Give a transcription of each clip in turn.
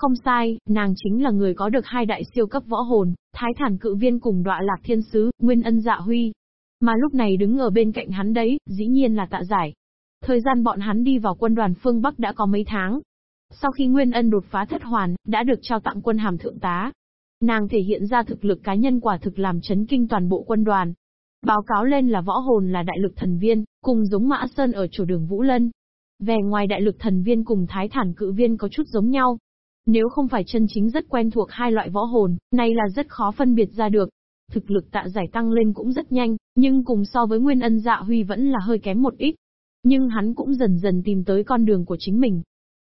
Không sai, nàng chính là người có được hai đại siêu cấp võ hồn, Thái Thản Cự Viên cùng Đọa Lạc Thiên Sứ, Nguyên Ân Dạ Huy. Mà lúc này đứng ở bên cạnh hắn đấy, dĩ nhiên là tạ giải. Thời gian bọn hắn đi vào quân đoàn phương Bắc đã có mấy tháng. Sau khi Nguyên Ân đột phá thất hoàn, đã được trao tặng quân hàm thượng tá. Nàng thể hiện ra thực lực cá nhân quả thực làm chấn kinh toàn bộ quân đoàn. Báo cáo lên là võ hồn là đại lực thần viên, cùng giống Mã Sơn ở chỗ đường Vũ Lân. Về ngoài đại lực thần viên cùng thái thản cự viên có chút giống nhau. Nếu không phải chân chính rất quen thuộc hai loại võ hồn, này là rất khó phân biệt ra được. Thực lực tạ giải tăng lên cũng rất nhanh, nhưng cùng so với Nguyên Ân Dạ Huy vẫn là hơi kém một ít. Nhưng hắn cũng dần dần tìm tới con đường của chính mình.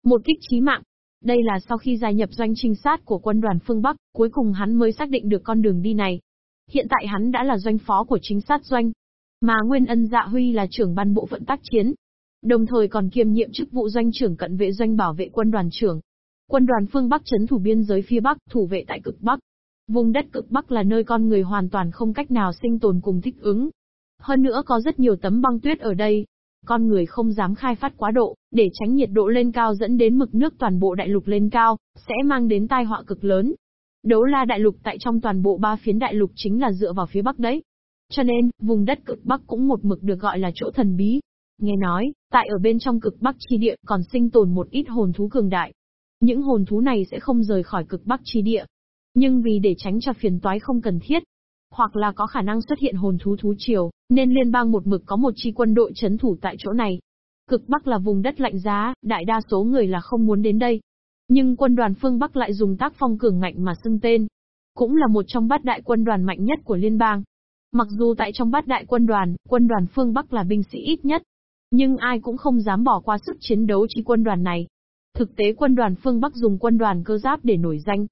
Một kích chí mạng. Đây là sau khi gia nhập doanh trinh sát của quân đoàn phương Bắc, cuối cùng hắn mới xác định được con đường đi này. Hiện tại hắn đã là doanh phó của chính sát doanh. Mà Nguyên Ân Dạ Huy là trưởng ban bộ phận tác chiến. Đồng thời còn kiêm nhiệm chức vụ doanh trưởng cận vệ doanh bảo vệ quân đoàn trưởng. Quân đoàn phương Bắc chấn thủ biên giới phía Bắc, thủ vệ tại cực Bắc. Vùng đất cực Bắc là nơi con người hoàn toàn không cách nào sinh tồn cùng thích ứng. Hơn nữa có rất nhiều tấm băng tuyết ở đây. Con người không dám khai phát quá độ, để tránh nhiệt độ lên cao dẫn đến mực nước toàn bộ đại lục lên cao, sẽ mang đến tai họa cực lớn. Đấu la đại lục tại trong toàn bộ ba phiến đại lục chính là dựa vào phía Bắc đấy. Cho nên, vùng đất cực Bắc cũng một mực được gọi là chỗ thần bí. Nghe nói, tại ở bên trong cực Bắc chi địa còn sinh tồn một ít hồn thú cường đại. Những hồn thú này sẽ không rời khỏi cực Bắc chi địa. Nhưng vì để tránh cho phiền toái không cần thiết, hoặc là có khả năng xuất hiện hồn thú thú triều, nên liên bang một mực có một chi quân đội chấn thủ tại chỗ này. Cực Bắc là vùng đất lạnh giá, đại đa số người là không muốn đến đây. Nhưng quân đoàn phương Bắc lại dùng tác phong cường ngạnh mà xưng tên. Cũng là một trong bát đại quân đoàn mạnh nhất của liên bang. Mặc dù tại trong bát đại quân đoàn, quân đoàn phương Bắc là binh sĩ ít nhất. Nhưng ai cũng không dám bỏ qua sức chiến đấu chi quân đoàn này. Thực tế quân đoàn phương Bắc dùng quân đoàn cơ giáp để nổi danh.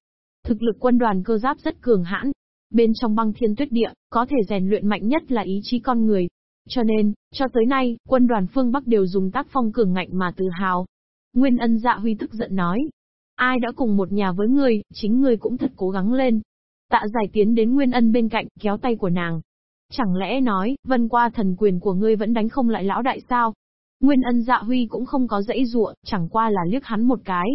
Thực lực quân đoàn cơ giáp rất cường hãn. Bên trong băng thiên tuyết địa, có thể rèn luyện mạnh nhất là ý chí con người. Cho nên, cho tới nay, quân đoàn phương Bắc đều dùng tác phong cường ngạnh mà tự hào. Nguyên ân dạ huy tức giận nói. Ai đã cùng một nhà với ngươi, chính ngươi cũng thật cố gắng lên. Tạ giải tiến đến Nguyên ân bên cạnh, kéo tay của nàng. Chẳng lẽ nói, vân qua thần quyền của ngươi vẫn đánh không lại lão đại sao? Nguyên ân dạ huy cũng không có dãy ruộng, chẳng qua là liếc hắn một cái.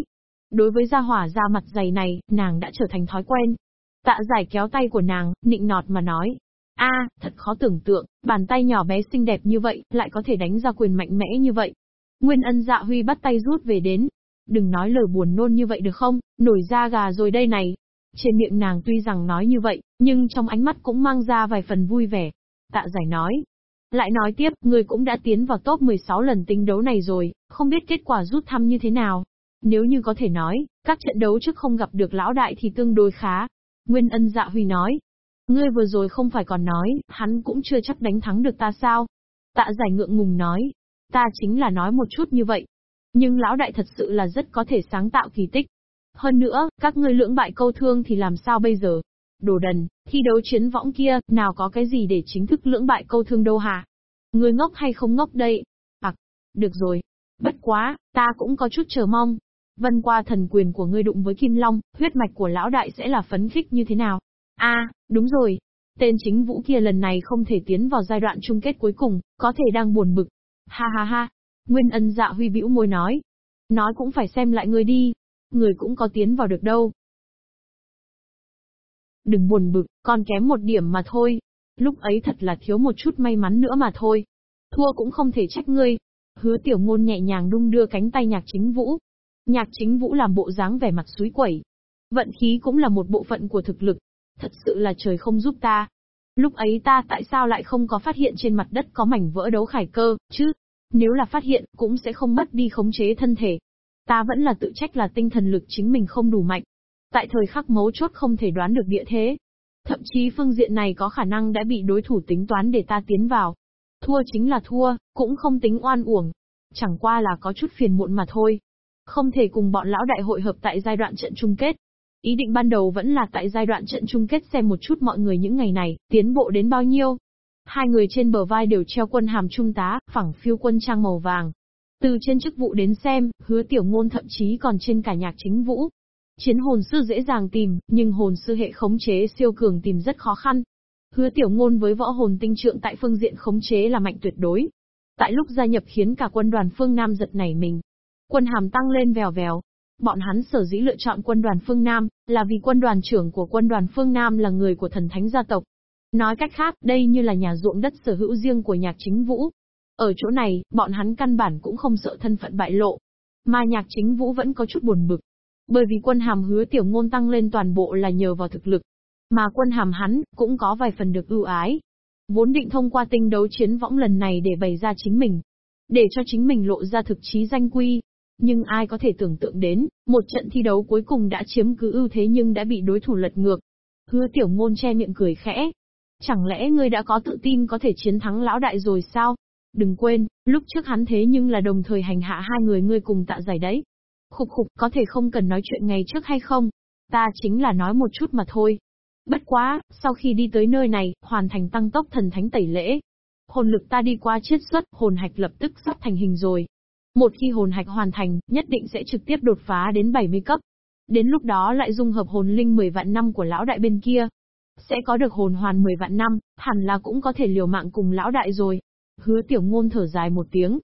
Đối với gia hỏa da mặt dày này, nàng đã trở thành thói quen. Tạ giải kéo tay của nàng, nịnh nọt mà nói. a thật khó tưởng tượng, bàn tay nhỏ bé xinh đẹp như vậy, lại có thể đánh ra quyền mạnh mẽ như vậy. Nguyên ân dạ huy bắt tay rút về đến. Đừng nói lời buồn nôn như vậy được không, nổi da gà rồi đây này. Trên miệng nàng tuy rằng nói như vậy, nhưng trong ánh mắt cũng mang ra vài phần vui vẻ. Tạ giải nói, lại nói tiếp, người cũng đã tiến vào top 16 lần tinh đấu này rồi, không biết kết quả rút thăm như thế nào. Nếu như có thể nói, các trận đấu trước không gặp được lão đại thì tương đối khá. Nguyên ân dạ huy nói. Ngươi vừa rồi không phải còn nói, hắn cũng chưa chắc đánh thắng được ta sao? Tạ giải ngượng ngùng nói. Ta chính là nói một chút như vậy. Nhưng lão đại thật sự là rất có thể sáng tạo kỳ tích. Hơn nữa, các ngươi lưỡng bại câu thương thì làm sao bây giờ? Đồ đần, thi đấu chiến võng kia, nào có cái gì để chính thức lưỡng bại câu thương đâu hả? Người ngốc hay không ngốc đây? À, được rồi. Bất quá, ta cũng có chút chờ mong. Vân qua thần quyền của ngươi đụng với Kim Long, huyết mạch của lão đại sẽ là phấn khích như thế nào? a à, đúng rồi. Tên chính vũ kia lần này không thể tiến vào giai đoạn chung kết cuối cùng, có thể đang buồn bực. Ha ha ha. Nguyên ân dạ huy bĩu môi nói. Nói cũng phải xem lại người đi. Người cũng có tiến vào được đâu. Đừng buồn bực, còn kém một điểm mà thôi. Lúc ấy thật là thiếu một chút may mắn nữa mà thôi. Thua cũng không thể trách ngươi. Hứa tiểu ngôn nhẹ nhàng đung đưa cánh tay nhạc chính vũ. Nhạc chính vũ làm bộ dáng vẻ mặt suối quẩy. Vận khí cũng là một bộ phận của thực lực. Thật sự là trời không giúp ta. Lúc ấy ta tại sao lại không có phát hiện trên mặt đất có mảnh vỡ đấu khải cơ, chứ? Nếu là phát hiện, cũng sẽ không mất đi khống chế thân thể. Ta vẫn là tự trách là tinh thần lực chính mình không đủ mạnh. Tại thời khắc mấu chốt không thể đoán được địa thế. Thậm chí phương diện này có khả năng đã bị đối thủ tính toán để ta tiến vào. Thua chính là thua, cũng không tính oan uổng. Chẳng qua là có chút phiền muộn mà thôi. Không thể cùng bọn lão đại hội hợp tại giai đoạn trận chung kết. Ý định ban đầu vẫn là tại giai đoạn trận chung kết xem một chút mọi người những ngày này, tiến bộ đến bao nhiêu. Hai người trên bờ vai đều treo quân hàm trung tá, phẳng phiêu quân trang màu vàng. Từ trên chức vụ đến xem, hứa tiểu ngôn thậm chí còn trên cả nhạc chính vũ, Chiến hồn sư dễ dàng tìm, nhưng hồn sư hệ khống chế siêu cường tìm rất khó khăn. Hứa tiểu ngôn với võ hồn tinh trượng tại phương diện khống chế là mạnh tuyệt đối. Tại lúc gia nhập khiến cả quân đoàn phương Nam giật nảy mình. Quân hàm tăng lên vèo vèo. bọn hắn sở dĩ lựa chọn quân đoàn phương Nam, là vì quân đoàn trưởng của quân đoàn phương Nam là người của thần thánh gia tộc. Nói cách khác, đây như là nhà ruộng đất sở hữu riêng của nhạc chính vũ. Ở chỗ này, bọn hắn căn bản cũng không sợ thân phận bại lộ. Mà nhạc chính vũ vẫn có chút buồn bực. Bởi vì quân hàm hứa tiểu ngôn tăng lên toàn bộ là nhờ vào thực lực. Mà quân hàm hắn, cũng có vài phần được ưu ái. Vốn định thông qua tinh đấu chiến võng lần này để bày ra chính mình. Để cho chính mình lộ ra thực chí danh quy. Nhưng ai có thể tưởng tượng đến, một trận thi đấu cuối cùng đã chiếm cứ ưu thế nhưng đã bị đối thủ lật ngược. Hứa tiểu ngôn che miệng cười khẽ. Chẳng lẽ ngươi đã có tự tin có thể chiến thắng lão đại rồi sao? Đừng quên, lúc trước hắn thế nhưng là đồng thời hành hạ hai người ngươi cùng tạ giải đấy. Khục khục, có thể không cần nói chuyện ngày trước hay không? Ta chính là nói một chút mà thôi. Bất quá, sau khi đi tới nơi này, hoàn thành tăng tốc thần thánh tẩy lễ. Hồn lực ta đi qua chiết xuất, hồn hạch lập tức sắp thành hình rồi. Một khi hồn hạch hoàn thành, nhất định sẽ trực tiếp đột phá đến 70 cấp. Đến lúc đó lại dung hợp hồn linh 10 vạn năm của lão đại bên kia. Sẽ có được hồn hoàn 10 vạn năm, hẳn là cũng có thể liều mạng cùng lão đại rồi. Hứa tiểu ngôn thở dài một tiếng.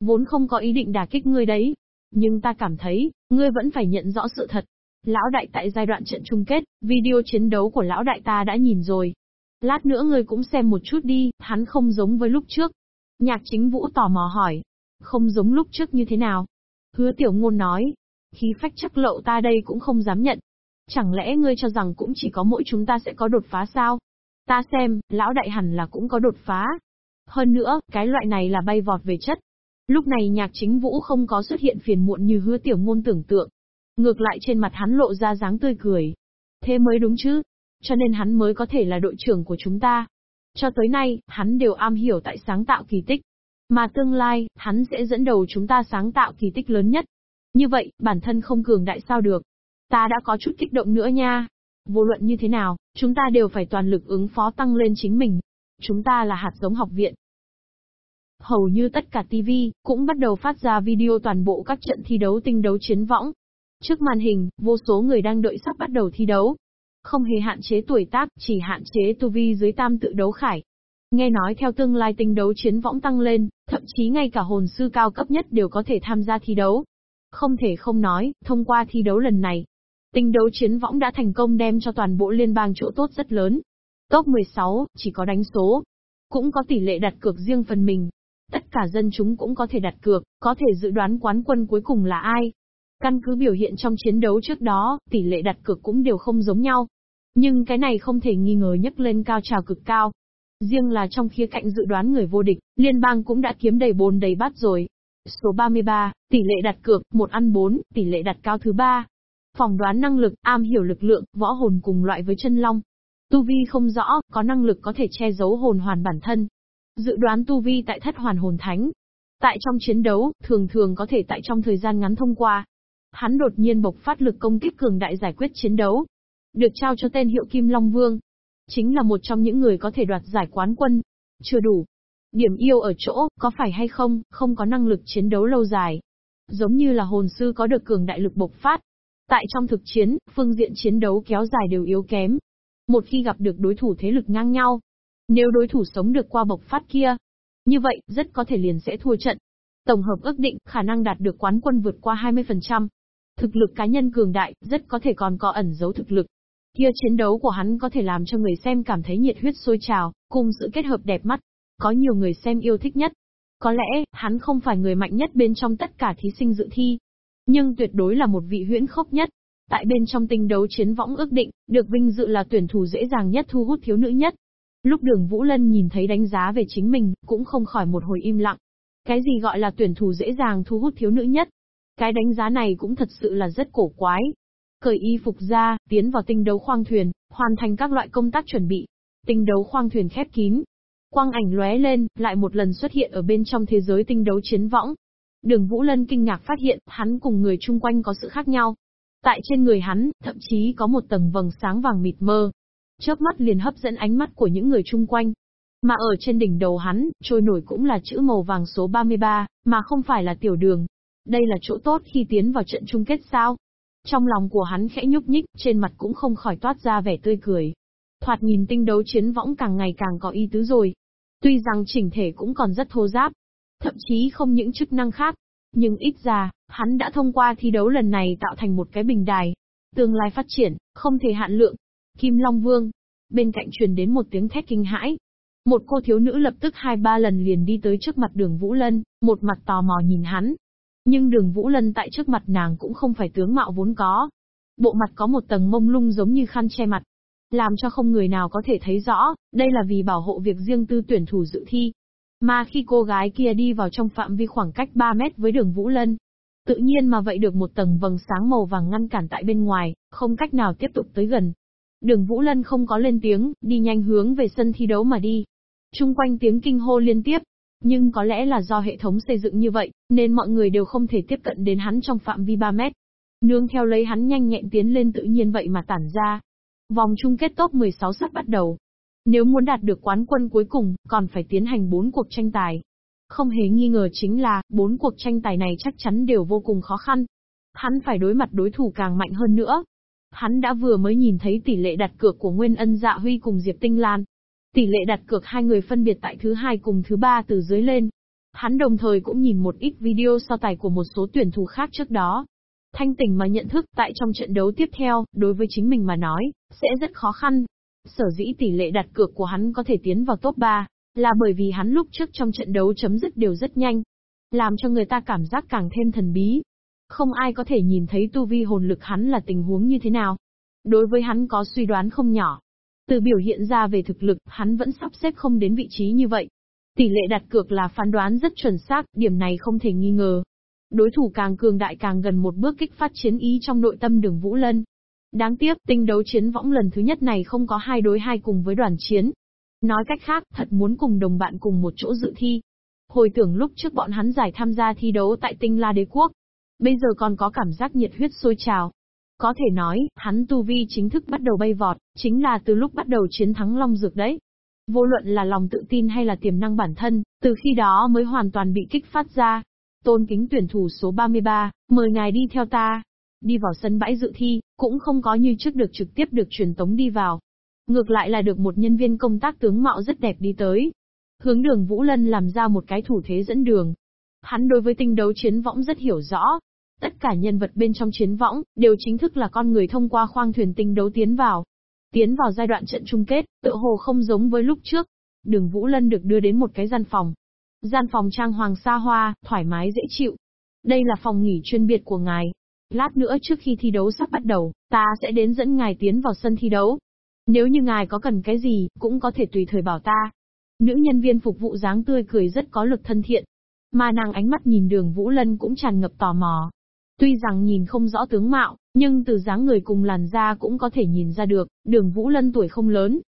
Vốn không có ý định đả kích ngươi đấy. Nhưng ta cảm thấy, ngươi vẫn phải nhận rõ sự thật. Lão đại tại giai đoạn trận chung kết, video chiến đấu của lão đại ta đã nhìn rồi. Lát nữa ngươi cũng xem một chút đi, hắn không giống với lúc trước. Nhạc chính vũ tò mò hỏi. Không giống lúc trước như thế nào? Hứa tiểu ngôn nói. Khí phách chắc lậu ta đây cũng không dám nhận. Chẳng lẽ ngươi cho rằng cũng chỉ có mỗi chúng ta sẽ có đột phá sao? Ta xem, lão đại hẳn là cũng có đột phá. Hơn nữa, cái loại này là bay vọt về chất. Lúc này nhạc chính vũ không có xuất hiện phiền muộn như hứa tiểu ngôn tưởng tượng. Ngược lại trên mặt hắn lộ ra dáng tươi cười. Thế mới đúng chứ. Cho nên hắn mới có thể là đội trưởng của chúng ta. Cho tới nay, hắn đều am hiểu tại sáng tạo kỳ tích. Mà tương lai, hắn sẽ dẫn đầu chúng ta sáng tạo kỳ tích lớn nhất. Như vậy, bản thân không cường đại sao được. Ta đã có chút kích động nữa nha. Vô luận như thế nào, chúng ta đều phải toàn lực ứng phó tăng lên chính mình. Chúng ta là hạt giống học viện. Hầu như tất cả TV cũng bắt đầu phát ra video toàn bộ các trận thi đấu tinh đấu chiến võng. Trước màn hình, vô số người đang đợi sắp bắt đầu thi đấu. Không hề hạn chế tuổi tác, chỉ hạn chế tu vi dưới tam tự đấu khải. Nghe nói theo tương lai tinh đấu chiến võng tăng lên, thậm chí ngay cả hồn sư cao cấp nhất đều có thể tham gia thi đấu. Không thể không nói, thông qua thi đấu lần này, tinh đấu chiến võng đã thành công đem cho toàn bộ liên bang chỗ tốt rất lớn. Top 16, chỉ có đánh số. Cũng có tỷ lệ đặt cược riêng phần mình. Tất cả dân chúng cũng có thể đặt cược, có thể dự đoán quán quân cuối cùng là ai. Căn cứ biểu hiện trong chiến đấu trước đó, tỷ lệ đặt cược cũng đều không giống nhau. Nhưng cái này không thể nghi ngờ nhấc lên cao trào cực cao. Riêng là trong khía cạnh dự đoán người vô địch, liên bang cũng đã kiếm đầy bồn đầy bát rồi. Số 33, tỷ lệ đặt cược, một ăn 4, tỷ lệ đặt cao thứ ba. Phỏng đoán năng lực, am hiểu lực lượng, võ hồn cùng loại với chân long. Tu vi không rõ, có năng lực có thể che giấu hồn hoàn bản thân. Dự đoán tu vi tại thất hoàn hồn thánh. Tại trong chiến đấu, thường thường có thể tại trong thời gian ngắn thông qua. Hắn đột nhiên bộc phát lực công kích cường đại giải quyết chiến đấu. Được trao cho tên hiệu Kim Long Vương. Chính là một trong những người có thể đoạt giải quán quân. Chưa đủ. Điểm yêu ở chỗ, có phải hay không, không có năng lực chiến đấu lâu dài. Giống như là hồn sư có được cường đại lực bộc phát. Tại trong thực chiến, phương diện chiến đấu kéo dài đều yếu kém. Một khi gặp được đối thủ thế lực ngang nhau, nếu đối thủ sống được qua bộc phát kia, như vậy, rất có thể liền sẽ thua trận. Tổng hợp ước định, khả năng đạt được quán quân vượt qua 20%. Thực lực cá nhân cường đại, rất có thể còn có ẩn giấu thực lực. Kia chiến đấu của hắn có thể làm cho người xem cảm thấy nhiệt huyết sôi trào, cùng sự kết hợp đẹp mắt. Có nhiều người xem yêu thích nhất. Có lẽ, hắn không phải người mạnh nhất bên trong tất cả thí sinh dự thi. Nhưng tuyệt đối là một vị huyễn khốc nhất. Tại bên trong tinh đấu chiến võng ước định, được vinh dự là tuyển thủ dễ dàng nhất thu hút thiếu nữ nhất. Lúc đường Vũ Lân nhìn thấy đánh giá về chính mình, cũng không khỏi một hồi im lặng. Cái gì gọi là tuyển thủ dễ dàng thu hút thiếu nữ nhất? Cái đánh giá này cũng thật sự là rất cổ quái. Cởi y phục ra, tiến vào tinh đấu khoang thuyền, hoàn thành các loại công tác chuẩn bị. Tinh đấu khoang thuyền khép kín. Quang ảnh lóe lên, lại một lần xuất hiện ở bên trong thế giới tinh đấu chiến võng. Đường Vũ Lân kinh ngạc phát hiện, hắn cùng người chung quanh có sự khác nhau. Tại trên người hắn, thậm chí có một tầng vầng sáng vàng mịt mơ, chớp mắt liền hấp dẫn ánh mắt của những người chung quanh. Mà ở trên đỉnh đầu hắn, trôi nổi cũng là chữ màu vàng số 33, mà không phải là tiểu đường. Đây là chỗ tốt khi tiến vào trận chung kết sao? Trong lòng của hắn khẽ nhúc nhích, trên mặt cũng không khỏi toát ra vẻ tươi cười. Thoạt nhìn tinh đấu chiến võng càng ngày càng có ý tứ rồi. Tuy rằng chỉnh thể cũng còn rất thô giáp, thậm chí không những chức năng khác, nhưng ít ra, Hắn đã thông qua thi đấu lần này tạo thành một cái bình đài. Tương lai phát triển, không thể hạn lượng. Kim Long Vương. Bên cạnh truyền đến một tiếng thét kinh hãi. Một cô thiếu nữ lập tức hai ba lần liền đi tới trước mặt đường Vũ Lân, một mặt tò mò nhìn hắn. Nhưng đường Vũ Lân tại trước mặt nàng cũng không phải tướng mạo vốn có. Bộ mặt có một tầng mông lung giống như khăn che mặt. Làm cho không người nào có thể thấy rõ, đây là vì bảo hộ việc riêng tư tuyển thủ dự thi. Mà khi cô gái kia đi vào trong phạm vi khoảng cách 3 mét với đường Vũ Lân, tự nhiên mà vậy được một tầng vầng sáng màu vàng ngăn cản tại bên ngoài, không cách nào tiếp tục tới gần. Đường Vũ Lân không có lên tiếng, đi nhanh hướng về sân thi đấu mà đi. Trung quanh tiếng kinh hô liên tiếp. Nhưng có lẽ là do hệ thống xây dựng như vậy, nên mọi người đều không thể tiếp cận đến hắn trong phạm vi 3 mét. Nương theo lấy hắn nhanh nhẹn tiến lên tự nhiên vậy mà tản ra. Vòng chung kết top 16 sắp bắt đầu. Nếu muốn đạt được quán quân cuối cùng, còn phải tiến hành 4 cuộc tranh tài. Không hề nghi ngờ chính là, bốn cuộc tranh tài này chắc chắn đều vô cùng khó khăn. Hắn phải đối mặt đối thủ càng mạnh hơn nữa. Hắn đã vừa mới nhìn thấy tỷ lệ đặt cược của Nguyên Ân Dạ Huy cùng Diệp Tinh Lan. Tỷ lệ đặt cược hai người phân biệt tại thứ hai cùng thứ ba từ dưới lên. Hắn đồng thời cũng nhìn một ít video so tài của một số tuyển thủ khác trước đó. Thanh tỉnh mà nhận thức tại trong trận đấu tiếp theo, đối với chính mình mà nói, sẽ rất khó khăn. Sở dĩ tỷ lệ đặt cược của hắn có thể tiến vào top 3, là bởi vì hắn lúc trước trong trận đấu chấm dứt đều rất nhanh. Làm cho người ta cảm giác càng thêm thần bí. Không ai có thể nhìn thấy tu vi hồn lực hắn là tình huống như thế nào. Đối với hắn có suy đoán không nhỏ. Từ biểu hiện ra về thực lực, hắn vẫn sắp xếp không đến vị trí như vậy. Tỷ lệ đặt cược là phán đoán rất chuẩn xác, điểm này không thể nghi ngờ. Đối thủ càng cường đại càng gần một bước kích phát chiến ý trong nội tâm đường Vũ Lân. Đáng tiếc, tinh đấu chiến võng lần thứ nhất này không có hai đối hai cùng với đoàn chiến, Nói cách khác, thật muốn cùng đồng bạn cùng một chỗ dự thi. Hồi tưởng lúc trước bọn hắn giải tham gia thi đấu tại tinh La Đế Quốc. Bây giờ còn có cảm giác nhiệt huyết sôi trào. Có thể nói, hắn tu vi chính thức bắt đầu bay vọt, chính là từ lúc bắt đầu chiến thắng Long Dược đấy. Vô luận là lòng tự tin hay là tiềm năng bản thân, từ khi đó mới hoàn toàn bị kích phát ra. Tôn kính tuyển thủ số 33, mời ngài đi theo ta. Đi vào sân bãi dự thi, cũng không có như trước được trực tiếp được truyền tống đi vào. Ngược lại là được một nhân viên công tác tướng mạo rất đẹp đi tới. Hướng đường Vũ Lân làm ra một cái thủ thế dẫn đường. Hắn đối với tinh đấu chiến võng rất hiểu rõ. Tất cả nhân vật bên trong chiến võng, đều chính thức là con người thông qua khoang thuyền tinh đấu tiến vào. Tiến vào giai đoạn trận chung kết, tự hồ không giống với lúc trước. Đường Vũ Lân được đưa đến một cái gian phòng. Gian phòng trang hoàng xa hoa, thoải mái dễ chịu. Đây là phòng nghỉ chuyên biệt của ngài. Lát nữa trước khi thi đấu sắp bắt đầu, ta sẽ đến dẫn ngài tiến vào sân thi đấu. Nếu như ngài có cần cái gì, cũng có thể tùy thời bảo ta. Nữ nhân viên phục vụ dáng tươi cười rất có lực thân thiện. Mà nàng ánh mắt nhìn đường Vũ Lân cũng tràn ngập tò mò. Tuy rằng nhìn không rõ tướng mạo, nhưng từ dáng người cùng làn da cũng có thể nhìn ra được, đường Vũ Lân tuổi không lớn.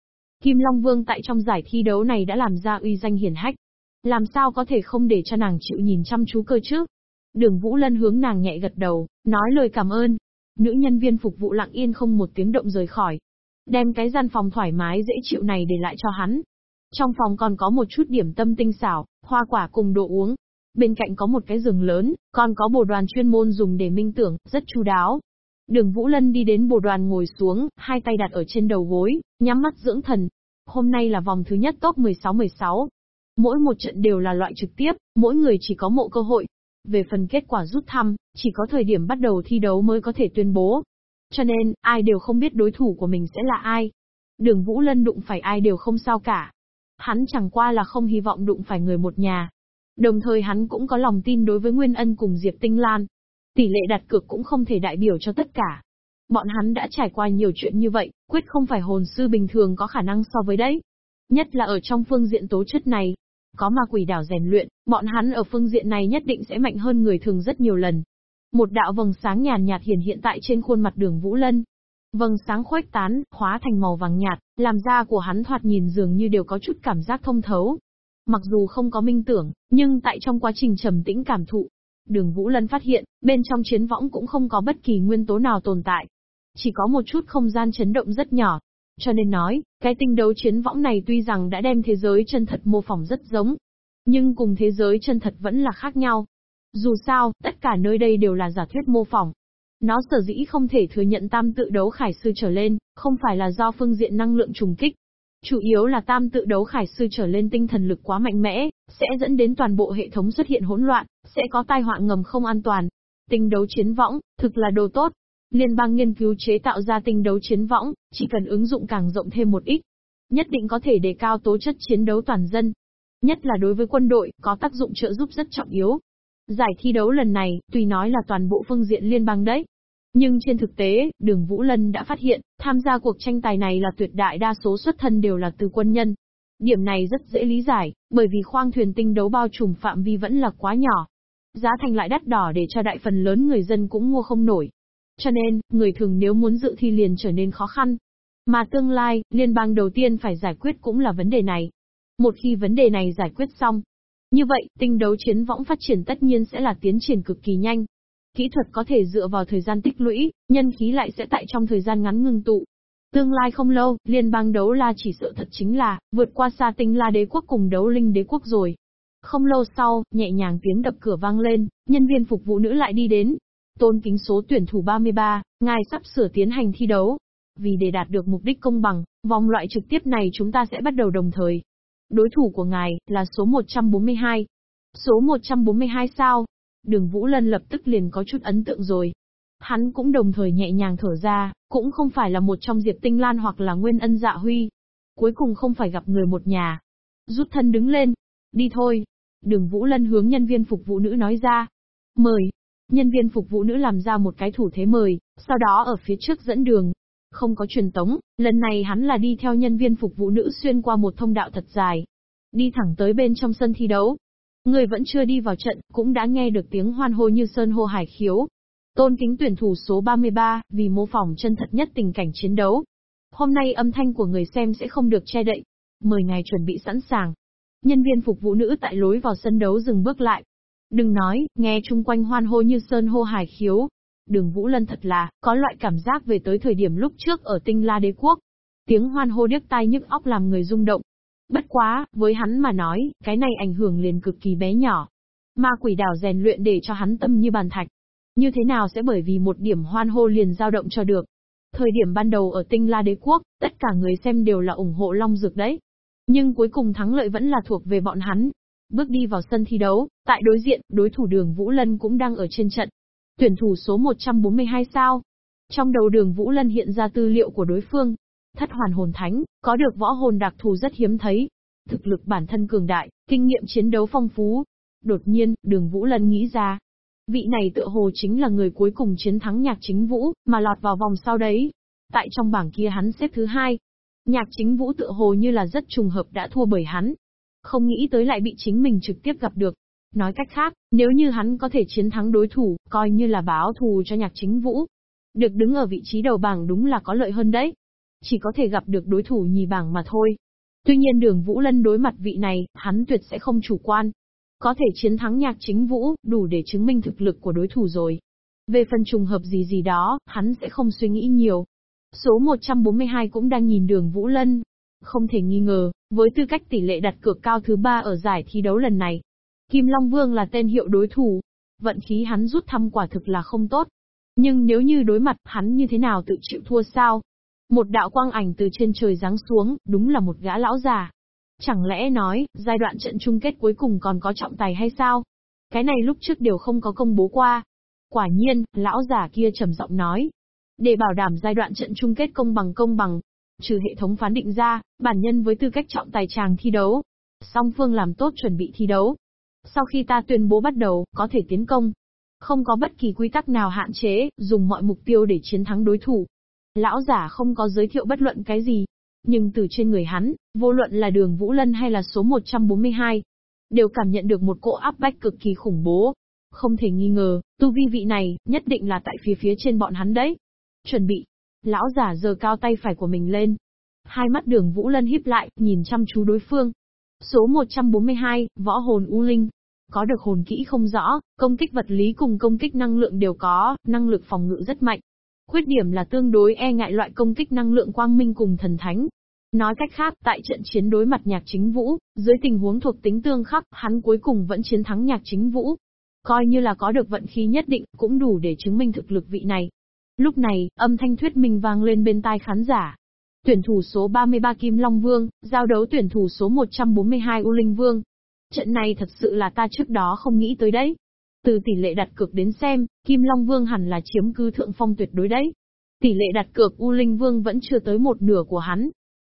Kim Long Vương tại trong giải thi đấu này đã làm ra uy danh hiển hách. Làm sao có thể không để cho nàng chịu nhìn chăm chú cơ chứ? Đường Vũ Lân hướng nàng nhẹ gật đầu, nói lời cảm ơn. Nữ nhân viên phục vụ lặng yên không một tiếng động rời khỏi. Đem cái gian phòng thoải mái dễ chịu này để lại cho hắn. Trong phòng còn có một chút điểm tâm tinh xảo, hoa quả cùng đồ uống. Bên cạnh có một cái giường lớn, còn có bồ đoàn chuyên môn dùng để minh tưởng, rất chu đáo. Đường Vũ Lân đi đến bồ đoàn ngồi xuống, hai tay đặt ở trên đầu gối, nhắm mắt dưỡng thần. Hôm nay là vòng thứ nhất top 16-16. Mỗi một trận đều là loại trực tiếp, mỗi người chỉ có một cơ hội. Về phần kết quả rút thăm, chỉ có thời điểm bắt đầu thi đấu mới có thể tuyên bố. Cho nên, ai đều không biết đối thủ của mình sẽ là ai. Đường Vũ Lân đụng phải ai đều không sao cả. Hắn chẳng qua là không hy vọng đụng phải người một nhà. Đồng thời hắn cũng có lòng tin đối với Nguyên Ân cùng Diệp Tinh Lan. Tỷ lệ đặt cược cũng không thể đại biểu cho tất cả. Bọn hắn đã trải qua nhiều chuyện như vậy, quyết không phải hồn sư bình thường có khả năng so với đấy. Nhất là ở trong phương diện tố chất này. Có ma quỷ đảo rèn luyện, bọn hắn ở phương diện này nhất định sẽ mạnh hơn người thường rất nhiều lần. Một đạo vầng sáng nhàn nhạt hiện hiện tại trên khuôn mặt đường Vũ Lân. Vầng sáng khuếch tán, hóa thành màu vàng nhạt, làm da của hắn thoạt nhìn dường như đều có chút cảm giác thông thấu. Mặc dù không có minh tưởng, nhưng tại trong quá trình trầm tĩnh cảm thụ, đường Vũ Lân phát hiện, bên trong chiến võng cũng không có bất kỳ nguyên tố nào tồn tại. Chỉ có một chút không gian chấn động rất nhỏ. Cho nên nói, cái tinh đấu chiến võng này tuy rằng đã đem thế giới chân thật mô phỏng rất giống, nhưng cùng thế giới chân thật vẫn là khác nhau. Dù sao, tất cả nơi đây đều là giả thuyết mô phỏng. Nó sở dĩ không thể thừa nhận tam tự đấu khải sư trở lên, không phải là do phương diện năng lượng trùng kích. Chủ yếu là tam tự đấu khải sư trở lên tinh thần lực quá mạnh mẽ, sẽ dẫn đến toàn bộ hệ thống xuất hiện hỗn loạn, sẽ có tai họa ngầm không an toàn. Tinh đấu chiến võng, thực là đồ tốt. Liên bang nghiên cứu chế tạo ra tinh đấu chiến võng, chỉ cần ứng dụng càng rộng thêm một ít. Nhất định có thể đề cao tố chất chiến đấu toàn dân. Nhất là đối với quân đội, có tác dụng trợ giúp rất trọng yếu. Giải thi đấu lần này, tùy nói là toàn bộ phương diện liên bang đấy. Nhưng trên thực tế, đường Vũ Lân đã phát hiện, tham gia cuộc tranh tài này là tuyệt đại đa số xuất thân đều là từ quân nhân. Điểm này rất dễ lý giải, bởi vì khoang thuyền tinh đấu bao trùm phạm vi vẫn là quá nhỏ. Giá thành lại đắt đỏ để cho đại phần lớn người dân cũng mua không nổi. Cho nên, người thường nếu muốn dự thi liền trở nên khó khăn. Mà tương lai, liên bang đầu tiên phải giải quyết cũng là vấn đề này. Một khi vấn đề này giải quyết xong, như vậy, tinh đấu chiến võng phát triển tất nhiên sẽ là tiến triển cực kỳ nhanh. Kỹ thuật có thể dựa vào thời gian tích lũy, nhân khí lại sẽ tại trong thời gian ngắn ngưng tụ. Tương lai không lâu, liên bang đấu la chỉ sợ thật chính là, vượt qua xa tinh la đế quốc cùng đấu linh đế quốc rồi. Không lâu sau, nhẹ nhàng tiếng đập cửa vang lên, nhân viên phục vụ nữ lại đi đến. Tôn kính số tuyển thủ 33, ngài sắp sửa tiến hành thi đấu. Vì để đạt được mục đích công bằng, vòng loại trực tiếp này chúng ta sẽ bắt đầu đồng thời. Đối thủ của ngài, là số 142. Số 142 sao? Đường Vũ Lân lập tức liền có chút ấn tượng rồi. Hắn cũng đồng thời nhẹ nhàng thở ra, cũng không phải là một trong Diệp Tinh Lan hoặc là Nguyên Ân Dạ Huy. Cuối cùng không phải gặp người một nhà. Rút thân đứng lên. Đi thôi. Đường Vũ Lân hướng nhân viên phục vụ nữ nói ra. Mời. Nhân viên phục vụ nữ làm ra một cái thủ thế mời, sau đó ở phía trước dẫn đường. Không có truyền tống, lần này hắn là đi theo nhân viên phục vụ nữ xuyên qua một thông đạo thật dài. Đi thẳng tới bên trong sân thi đấu. Người vẫn chưa đi vào trận, cũng đã nghe được tiếng hoan hô như sơn hô hải khiếu. Tôn kính tuyển thủ số 33, vì mô phỏng chân thật nhất tình cảnh chiến đấu. Hôm nay âm thanh của người xem sẽ không được che đậy. Mời ngài chuẩn bị sẵn sàng. Nhân viên phục vụ nữ tại lối vào sân đấu dừng bước lại. Đừng nói, nghe chung quanh hoan hô như sơn hô hải khiếu. Đường Vũ Lân thật là, có loại cảm giác về tới thời điểm lúc trước ở tinh la đế quốc. Tiếng hoan hô điếc tai nhức óc làm người rung động. Bất quá, với hắn mà nói, cái này ảnh hưởng liền cực kỳ bé nhỏ. Ma quỷ đảo rèn luyện để cho hắn tâm như bàn thạch. Như thế nào sẽ bởi vì một điểm hoan hô liền dao động cho được. Thời điểm ban đầu ở tinh la đế quốc, tất cả người xem đều là ủng hộ Long Dược đấy. Nhưng cuối cùng thắng lợi vẫn là thuộc về bọn hắn. Bước đi vào sân thi đấu, tại đối diện, đối thủ đường Vũ Lân cũng đang ở trên trận. Tuyển thủ số 142 sao? Trong đầu đường Vũ Lân hiện ra tư liệu của đối phương. Thất hoàn hồn thánh, có được võ hồn đặc thù rất hiếm thấy. Thực lực bản thân cường đại, kinh nghiệm chiến đấu phong phú. Đột nhiên, đường Vũ Lân nghĩ ra. Vị này tựa hồ chính là người cuối cùng chiến thắng nhạc chính vũ, mà lọt vào vòng sau đấy. Tại trong bảng kia hắn xếp thứ hai. Nhạc chính vũ tựa hồ như là rất trùng hợp đã thua bởi hắn. Không nghĩ tới lại bị chính mình trực tiếp gặp được. Nói cách khác, nếu như hắn có thể chiến thắng đối thủ, coi như là báo thù cho nhạc chính vũ. Được đứng ở vị trí đầu bảng đúng là có lợi hơn đấy. Chỉ có thể gặp được đối thủ nhì bảng mà thôi. Tuy nhiên đường Vũ Lân đối mặt vị này, hắn tuyệt sẽ không chủ quan. Có thể chiến thắng nhạc chính Vũ, đủ để chứng minh thực lực của đối thủ rồi. Về phần trùng hợp gì gì đó, hắn sẽ không suy nghĩ nhiều. Số 142 cũng đang nhìn đường Vũ Lân. Không thể nghi ngờ, với tư cách tỷ lệ đặt cược cao thứ ba ở giải thi đấu lần này, Kim Long Vương là tên hiệu đối thủ. Vận khí hắn rút thăm quả thực là không tốt. Nhưng nếu như đối mặt, hắn như thế nào tự chịu thua sao? Một đạo quang ảnh từ trên trời giáng xuống, đúng là một gã lão già. Chẳng lẽ nói, giai đoạn trận chung kết cuối cùng còn có trọng tài hay sao? Cái này lúc trước đều không có công bố qua. Quả nhiên, lão già kia trầm giọng nói. Để bảo đảm giai đoạn trận chung kết công bằng công bằng, trừ hệ thống phán định ra, bản nhân với tư cách trọng tài tràng thi đấu. Song phương làm tốt chuẩn bị thi đấu, sau khi ta tuyên bố bắt đầu, có thể tiến công. Không có bất kỳ quy tắc nào hạn chế, dùng mọi mục tiêu để chiến thắng đối thủ. Lão giả không có giới thiệu bất luận cái gì. Nhưng từ trên người hắn, vô luận là đường Vũ Lân hay là số 142, đều cảm nhận được một cỗ áp bách cực kỳ khủng bố. Không thể nghi ngờ, tu vi vị này, nhất định là tại phía phía trên bọn hắn đấy. Chuẩn bị. Lão giả giơ cao tay phải của mình lên. Hai mắt đường Vũ Lân híp lại, nhìn chăm chú đối phương. Số 142, võ hồn U Linh. Có được hồn kỹ không rõ, công kích vật lý cùng công kích năng lượng đều có, năng lực phòng ngự rất mạnh. Khuyết điểm là tương đối e ngại loại công kích năng lượng quang minh cùng thần thánh. Nói cách khác, tại trận chiến đối mặt nhạc chính vũ, dưới tình huống thuộc tính tương khắc, hắn cuối cùng vẫn chiến thắng nhạc chính vũ. Coi như là có được vận khí nhất định, cũng đủ để chứng minh thực lực vị này. Lúc này, âm thanh thuyết minh vang lên bên tai khán giả. Tuyển thủ số 33 Kim Long Vương, giao đấu tuyển thủ số 142 U Linh Vương. Trận này thật sự là ta trước đó không nghĩ tới đấy. Từ tỷ lệ đặt cược đến xem, Kim Long Vương hẳn là chiếm cứ thượng phong tuyệt đối đấy. Tỷ lệ đặt cược U Linh Vương vẫn chưa tới một nửa của hắn.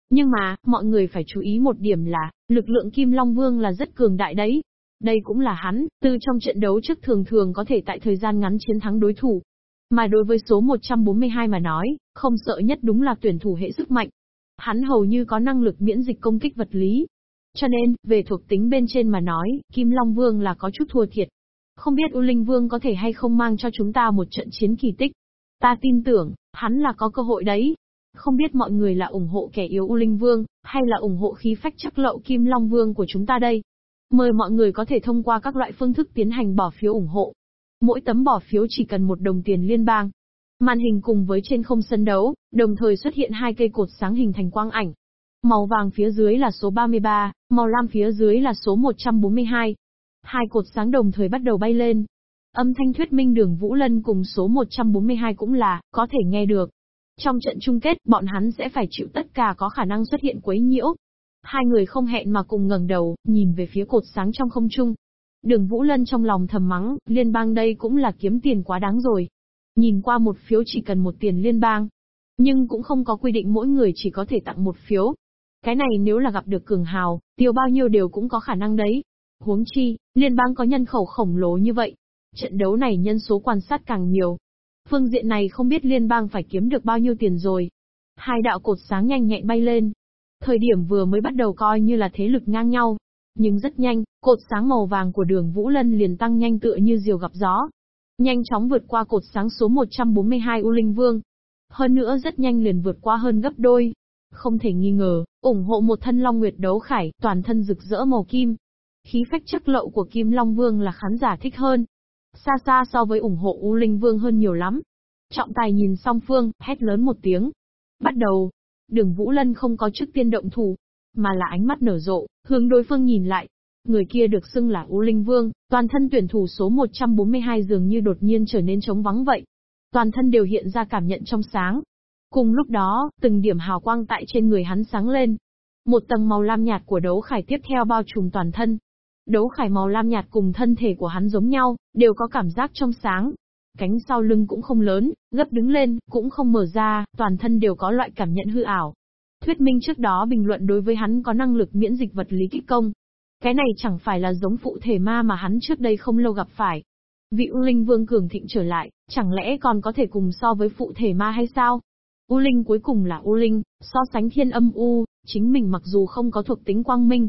Nhưng mà, mọi người phải chú ý một điểm là, lực lượng Kim Long Vương là rất cường đại đấy. Đây cũng là hắn, từ trong trận đấu trước thường thường có thể tại thời gian ngắn chiến thắng đối thủ. Mà đối với số 142 mà nói, không sợ nhất đúng là tuyển thủ hệ sức mạnh. Hắn hầu như có năng lực miễn dịch công kích vật lý. Cho nên, về thuộc tính bên trên mà nói, Kim Long Vương là có chút thua thiệt. Không biết U Linh Vương có thể hay không mang cho chúng ta một trận chiến kỳ tích. Ta tin tưởng, hắn là có cơ hội đấy. Không biết mọi người là ủng hộ kẻ yếu U Linh Vương, hay là ủng hộ khí phách chắc lậu Kim Long Vương của chúng ta đây. Mời mọi người có thể thông qua các loại phương thức tiến hành bỏ phiếu ủng hộ. Mỗi tấm bỏ phiếu chỉ cần một đồng tiền liên bang. Màn hình cùng với trên không sân đấu, đồng thời xuất hiện hai cây cột sáng hình thành quang ảnh. Màu vàng phía dưới là số 33, màu lam phía dưới là số 142. Hai cột sáng đồng thời bắt đầu bay lên. Âm thanh thuyết minh đường Vũ Lân cùng số 142 cũng là, có thể nghe được. Trong trận chung kết, bọn hắn sẽ phải chịu tất cả có khả năng xuất hiện quấy nhiễu. Hai người không hẹn mà cùng ngẩng đầu, nhìn về phía cột sáng trong không trung. Đường Vũ Lân trong lòng thầm mắng, liên bang đây cũng là kiếm tiền quá đáng rồi. Nhìn qua một phiếu chỉ cần một tiền liên bang. Nhưng cũng không có quy định mỗi người chỉ có thể tặng một phiếu. Cái này nếu là gặp được cường hào, tiêu bao nhiêu đều cũng có khả năng đấy. Huống chi, liên bang có nhân khẩu khổng lồ như vậy. Trận đấu này nhân số quan sát càng nhiều. Phương diện này không biết liên bang phải kiếm được bao nhiêu tiền rồi. Hai đạo cột sáng nhanh nhẹn bay lên. Thời điểm vừa mới bắt đầu coi như là thế lực ngang nhau. Nhưng rất nhanh, cột sáng màu vàng của đường Vũ Lân liền tăng nhanh tựa như diều gặp gió. Nhanh chóng vượt qua cột sáng số 142 U Linh Vương. Hơn nữa rất nhanh liền vượt qua hơn gấp đôi. Không thể nghi ngờ, ủng hộ một thân Long Nguyệt đấu khải, toàn thân rực rỡ màu kim. Khí phách chắc lậu của Kim Long Vương là khán giả thích hơn. Xa xa so với ủng hộ U Linh Vương hơn nhiều lắm. Trọng tài nhìn song phương, hét lớn một tiếng. Bắt đầu. Đường Vũ Lân không có trước tiên động thủ, mà là ánh mắt nở rộ, hướng đối phương nhìn lại. Người kia được xưng là U Linh Vương, toàn thân tuyển thủ số 142 dường như đột nhiên trở nên trống vắng vậy. Toàn thân đều hiện ra cảm nhận trong sáng, Cùng lúc đó, từng điểm hào quang tại trên người hắn sáng lên. Một tầng màu lam nhạt của đấu khải tiếp theo bao trùm toàn thân. Đấu khải màu lam nhạt cùng thân thể của hắn giống nhau, đều có cảm giác trong sáng. Cánh sau lưng cũng không lớn, gấp đứng lên, cũng không mở ra, toàn thân đều có loại cảm nhận hư ảo. Thuyết minh trước đó bình luận đối với hắn có năng lực miễn dịch vật lý kích công. Cái này chẳng phải là giống phụ thể ma mà hắn trước đây không lâu gặp phải. Vị U Linh Vương cường thịnh trở lại, chẳng lẽ còn có thể cùng so với phụ thể ma hay sao? U Linh cuối cùng là U Linh, so sánh thiên âm U, chính mình mặc dù không có thuộc tính quang minh.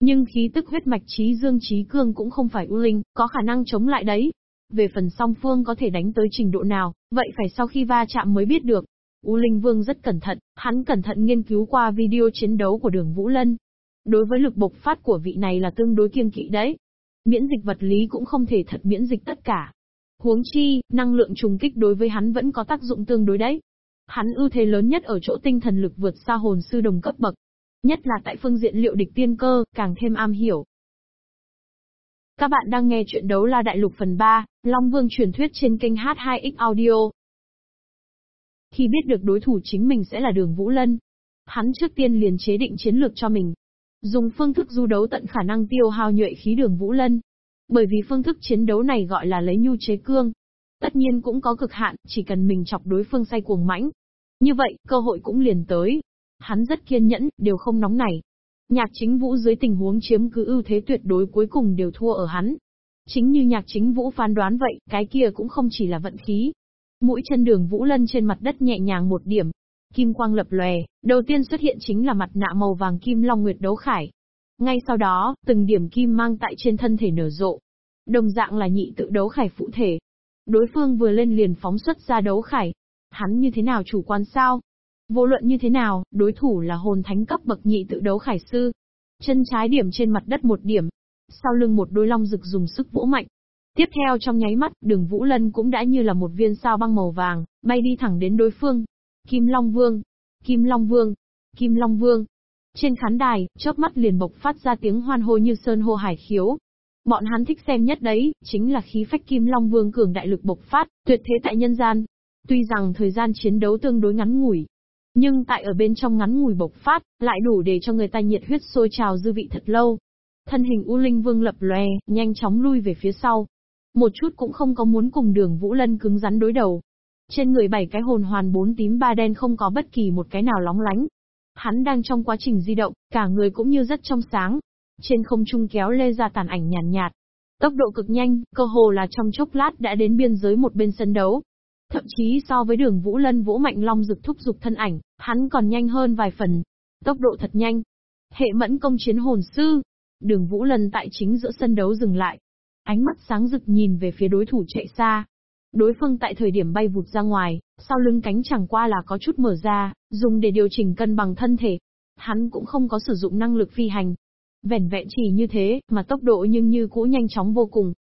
Nhưng khí tức huyết mạch trí dương trí cương cũng không phải U Linh, có khả năng chống lại đấy. Về phần song phương có thể đánh tới trình độ nào, vậy phải sau khi va chạm mới biết được. U Linh Vương rất cẩn thận, hắn cẩn thận nghiên cứu qua video chiến đấu của đường Vũ Lân. Đối với lực bộc phát của vị này là tương đối kiêng kỵ đấy. Miễn dịch vật lý cũng không thể thật miễn dịch tất cả. Huống chi, năng lượng trùng kích đối với hắn vẫn có tác dụng tương đối đấy. Hắn ưu thế lớn nhất ở chỗ tinh thần lực vượt xa hồn sư đồng cấp bậc. Nhất là tại phương diện liệu địch tiên cơ, càng thêm am hiểu. Các bạn đang nghe chuyện đấu la đại lục phần 3, Long Vương truyền thuyết trên kênh H2X Audio. Khi biết được đối thủ chính mình sẽ là đường Vũ Lân, hắn trước tiên liền chế định chiến lược cho mình. Dùng phương thức du đấu tận khả năng tiêu hao nhuệ khí đường Vũ Lân. Bởi vì phương thức chiến đấu này gọi là lấy nhu chế cương. Tất nhiên cũng có cực hạn, chỉ cần mình chọc đối phương say cuồng mãnh, như vậy, cơ hội cũng liền tới. Hắn rất kiên nhẫn, đều không nóng nảy. Nhạc chính vũ dưới tình huống chiếm cứ ưu thế tuyệt đối cuối cùng đều thua ở hắn. Chính như nhạc chính vũ phán đoán vậy, cái kia cũng không chỉ là vận khí. Mũi chân đường vũ lân trên mặt đất nhẹ nhàng một điểm. Kim quang lập lòe, đầu tiên xuất hiện chính là mặt nạ màu vàng kim long nguyệt đấu khải. Ngay sau đó, từng điểm kim mang tại trên thân thể nở rộ. Đồng dạng là nhị tự đấu khải phụ thể. Đối phương vừa lên liền phóng xuất ra đấu khải, Hắn như thế nào chủ quan sao? Vô luận như thế nào, đối thủ là hồn thánh cấp bậc nhị tự đấu khải sư. Chân trái điểm trên mặt đất một điểm. Sau lưng một đôi long rực dùng sức vỗ mạnh. Tiếp theo trong nháy mắt, đường Vũ Lân cũng đã như là một viên sao băng màu vàng, bay đi thẳng đến đối phương. Kim Long Vương, Kim Long Vương, Kim Long Vương. Trên khán đài, chớp mắt liền bộc phát ra tiếng hoan hô như sơn hô hải khiếu. Bọn hắn thích xem nhất đấy, chính là khí phách Kim Long Vương cường đại lực bộc phát, tuyệt thế tại nhân gian. Tuy rằng thời gian chiến đấu tương đối ngắn ngủi, nhưng tại ở bên trong ngắn ngủi bộc phát, lại đủ để cho người ta nhiệt huyết sôi trào dư vị thật lâu. Thân hình U Linh Vương lập lòe, nhanh chóng lui về phía sau. Một chút cũng không có muốn cùng đường Vũ Lân cứng rắn đối đầu. Trên người bảy cái hồn hoàn bốn tím ba đen không có bất kỳ một cái nào lóng lánh. Hắn đang trong quá trình di động, cả người cũng như rất trong sáng. Trên không trung kéo lê ra tàn ảnh nhàn nhạt, nhạt. Tốc độ cực nhanh, cơ hồ là trong chốc lát đã đến biên giới một bên sân đấu. Thậm chí so với đường Vũ Lân Vũ Mạnh Long rực thúc dục thân ảnh, hắn còn nhanh hơn vài phần. Tốc độ thật nhanh. Hệ mẫn công chiến hồn sư. Đường Vũ Lân tại chính giữa sân đấu dừng lại. Ánh mắt sáng rực nhìn về phía đối thủ chạy xa. Đối phương tại thời điểm bay vụt ra ngoài, sau lưng cánh chẳng qua là có chút mở ra, dùng để điều chỉnh cân bằng thân thể. Hắn cũng không có sử dụng năng lực phi hành. Vẻn vẹn chỉ như thế, mà tốc độ nhưng như cũ nhanh chóng vô cùng.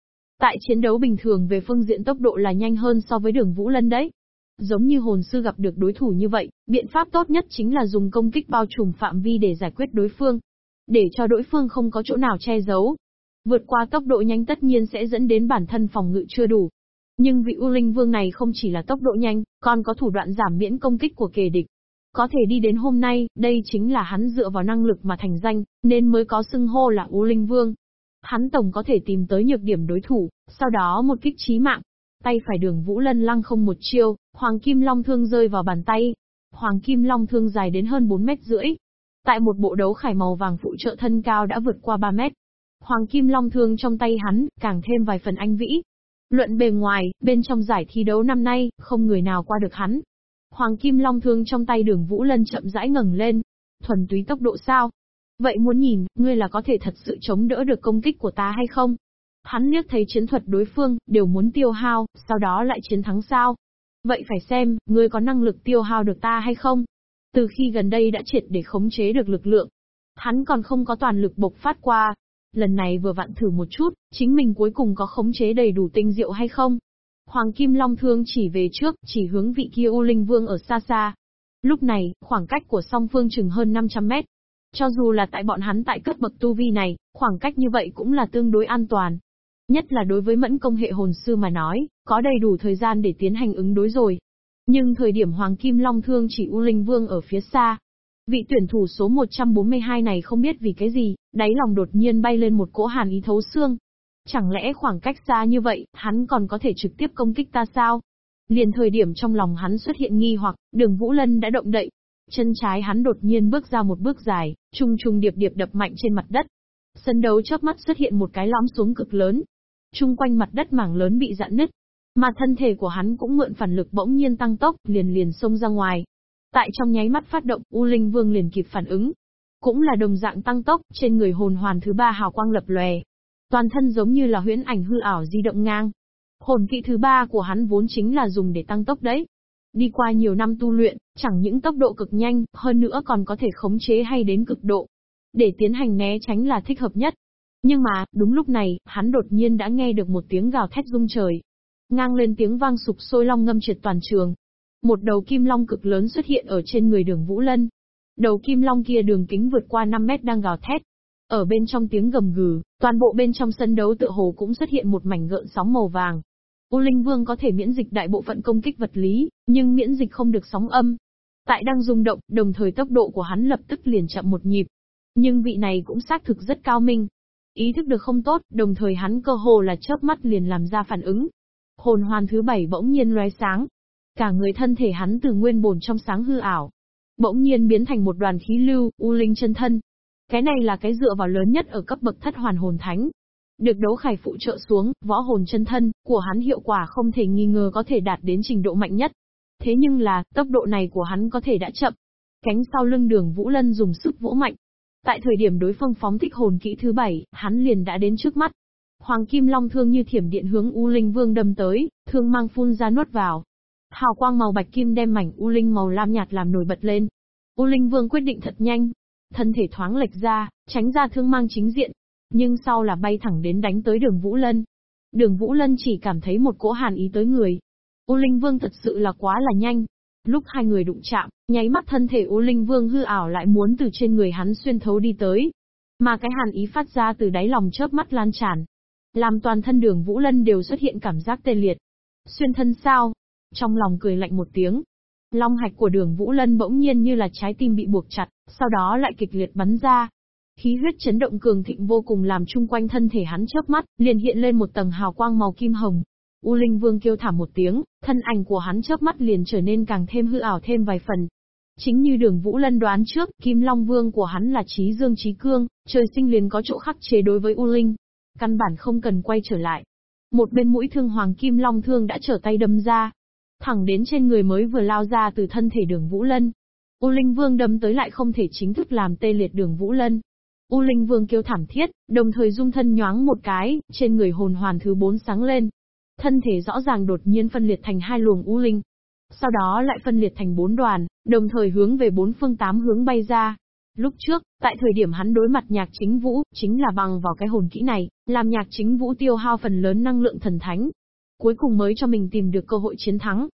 Tại chiến đấu bình thường về phương diện tốc độ là nhanh hơn so với đường Vũ Lân đấy. Giống như hồn sư gặp được đối thủ như vậy, biện pháp tốt nhất chính là dùng công kích bao trùm phạm vi để giải quyết đối phương. Để cho đối phương không có chỗ nào che giấu. Vượt qua tốc độ nhanh tất nhiên sẽ dẫn đến bản thân phòng ngự chưa đủ. Nhưng vị U Linh Vương này không chỉ là tốc độ nhanh, còn có thủ đoạn giảm miễn công kích của kề địch. Có thể đi đến hôm nay, đây chính là hắn dựa vào năng lực mà thành danh, nên mới có xưng hô là U Linh Vương. Hắn tổng có thể tìm tới nhược điểm đối thủ, sau đó một kích chí mạng. Tay phải đường Vũ Lân lăng không một chiêu, Hoàng Kim Long Thương rơi vào bàn tay. Hoàng Kim Long Thương dài đến hơn 4 mét rưỡi. Tại một bộ đấu khải màu vàng phụ trợ thân cao đã vượt qua 3 mét. Hoàng Kim Long Thương trong tay hắn, càng thêm vài phần anh vĩ. Luận bề ngoài, bên trong giải thi đấu năm nay, không người nào qua được hắn. Hoàng Kim Long Thương trong tay đường Vũ Lân chậm rãi ngẩng lên. Thuần túy tốc độ sao? Vậy muốn nhìn, ngươi là có thể thật sự chống đỡ được công kích của ta hay không? Hắn liếc thấy chiến thuật đối phương, đều muốn tiêu hao, sau đó lại chiến thắng sao? Vậy phải xem, ngươi có năng lực tiêu hao được ta hay không? Từ khi gần đây đã triệt để khống chế được lực lượng. Hắn còn không có toàn lực bộc phát qua. Lần này vừa vặn thử một chút, chính mình cuối cùng có khống chế đầy đủ tinh diệu hay không? Hoàng Kim Long Thương chỉ về trước, chỉ hướng vị kia U Linh Vương ở xa xa. Lúc này, khoảng cách của song phương chừng hơn 500 mét. Cho dù là tại bọn hắn tại cấp bậc tu vi này, khoảng cách như vậy cũng là tương đối an toàn. Nhất là đối với mẫn công hệ hồn sư mà nói, có đầy đủ thời gian để tiến hành ứng đối rồi. Nhưng thời điểm Hoàng Kim Long Thương chỉ U Linh Vương ở phía xa. Vị tuyển thủ số 142 này không biết vì cái gì, đáy lòng đột nhiên bay lên một cỗ hàn ý thấu xương. Chẳng lẽ khoảng cách xa như vậy, hắn còn có thể trực tiếp công kích ta sao? Liền thời điểm trong lòng hắn xuất hiện nghi hoặc, đường Vũ Lân đã động đậy. Chân trái hắn đột nhiên bước ra một bước dài, trung trung điệp điệp đập mạnh trên mặt đất. Sân đấu chớp mắt xuất hiện một cái lõm xuống cực lớn, Trung quanh mặt đất mảng lớn bị dạn nứt, mà thân thể của hắn cũng mượn phản lực bỗng nhiên tăng tốc, liền liền xông ra ngoài. Tại trong nháy mắt phát động, U Linh Vương liền kịp phản ứng. Cũng là đồng dạng tăng tốc, trên người hồn hoàn thứ ba hào quang lập lòe. Toàn thân giống như là huyễn ảnh hư ảo di động ngang. Hồn kỹ thứ ba của hắn vốn chính là dùng để tăng tốc đấy. Đi qua nhiều năm tu luyện, chẳng những tốc độ cực nhanh, hơn nữa còn có thể khống chế hay đến cực độ. Để tiến hành né tránh là thích hợp nhất. Nhưng mà, đúng lúc này, hắn đột nhiên đã nghe được một tiếng gào thét rung trời. Ngang lên tiếng vang sụp sôi long ngâm triệt toàn trường. Một đầu kim long cực lớn xuất hiện ở trên người đường Vũ Lân. Đầu kim long kia đường kính vượt qua 5 mét đang gào thét. Ở bên trong tiếng gầm gừ, toàn bộ bên trong sân đấu tựa hồ cũng xuất hiện một mảnh gợn sóng màu vàng. U Linh Vương có thể miễn dịch đại bộ phận công kích vật lý, nhưng miễn dịch không được sóng âm. Tại đang rung động, đồng thời tốc độ của hắn lập tức liền chậm một nhịp. Nhưng vị này cũng xác thực rất cao minh, Ý thức được không tốt, đồng thời hắn cơ hồ là chớp mắt liền làm ra phản ứng. Hồn hoàn thứ bảy bỗng nhiên lóe sáng. Cả người thân thể hắn từ nguyên bồn trong sáng hư ảo. Bỗng nhiên biến thành một đoàn khí lưu, u linh chân thân. Cái này là cái dựa vào lớn nhất ở cấp bậc thất hoàn hồn thánh. Được đấu khải phụ trợ xuống, võ hồn chân thân, của hắn hiệu quả không thể nghi ngờ có thể đạt đến trình độ mạnh nhất. Thế nhưng là, tốc độ này của hắn có thể đã chậm. Cánh sau lưng đường Vũ Lân dùng sức vỗ mạnh, Tại thời điểm đối phương phóng thích hồn kỹ thứ bảy, hắn liền đã đến trước mắt. Hoàng Kim Long thương như thiểm điện hướng U Linh Vương đâm tới, thương mang phun ra nuốt vào. Hào quang màu bạch kim đem mảnh U Linh màu lam nhạt làm nổi bật lên. U Linh Vương quyết định thật nhanh, thân thể thoáng lệch ra, tránh ra thương mang chính diện, nhưng sau là bay thẳng đến đánh tới đường Vũ Lân. Đường Vũ Lân chỉ cảm thấy một cỗ hàn ý tới người. U Linh Vương thật sự là quá là nhanh, Lúc hai người đụng chạm, nháy mắt thân thể U Linh Vương hư ảo lại muốn từ trên người hắn xuyên thấu đi tới. Mà cái hàn ý phát ra từ đáy lòng chớp mắt lan tràn. Làm toàn thân đường Vũ Lân đều xuất hiện cảm giác tê liệt. Xuyên thân sao? Trong lòng cười lạnh một tiếng. Long hạch của đường Vũ Lân bỗng nhiên như là trái tim bị buộc chặt, sau đó lại kịch liệt bắn ra. Khí huyết chấn động cường thịnh vô cùng làm chung quanh thân thể hắn chớp mắt, liền hiện lên một tầng hào quang màu kim hồng. U Linh Vương kêu thảm một tiếng, thân ảnh của hắn chớp mắt liền trở nên càng thêm hư ảo thêm vài phần. Chính như đường Vũ Lân đoán trước, Kim Long Vương của hắn là trí dương trí cương, trời sinh liền có chỗ khắc chế đối với U Linh. Căn bản không cần quay trở lại. Một bên mũi thương Hoàng Kim Long thương đã trở tay đâm ra. Thẳng đến trên người mới vừa lao ra từ thân thể đường Vũ Lân. U Linh Vương đâm tới lại không thể chính thức làm tê liệt đường Vũ Lân. U Linh Vương kêu thảm thiết, đồng thời dung thân nhoáng một cái, trên người hồn hoàn thứ bốn sáng lên. Thân thể rõ ràng đột nhiên phân liệt thành hai luồng U Linh. Sau đó lại phân liệt thành bốn đoàn, đồng thời hướng về bốn phương tám hướng bay ra. Lúc trước, tại thời điểm hắn đối mặt nhạc chính vũ, chính là bằng vào cái hồn kỹ này, làm nhạc chính vũ tiêu hao phần lớn năng lượng thần thánh. Cuối cùng mới cho mình tìm được cơ hội chiến thắng.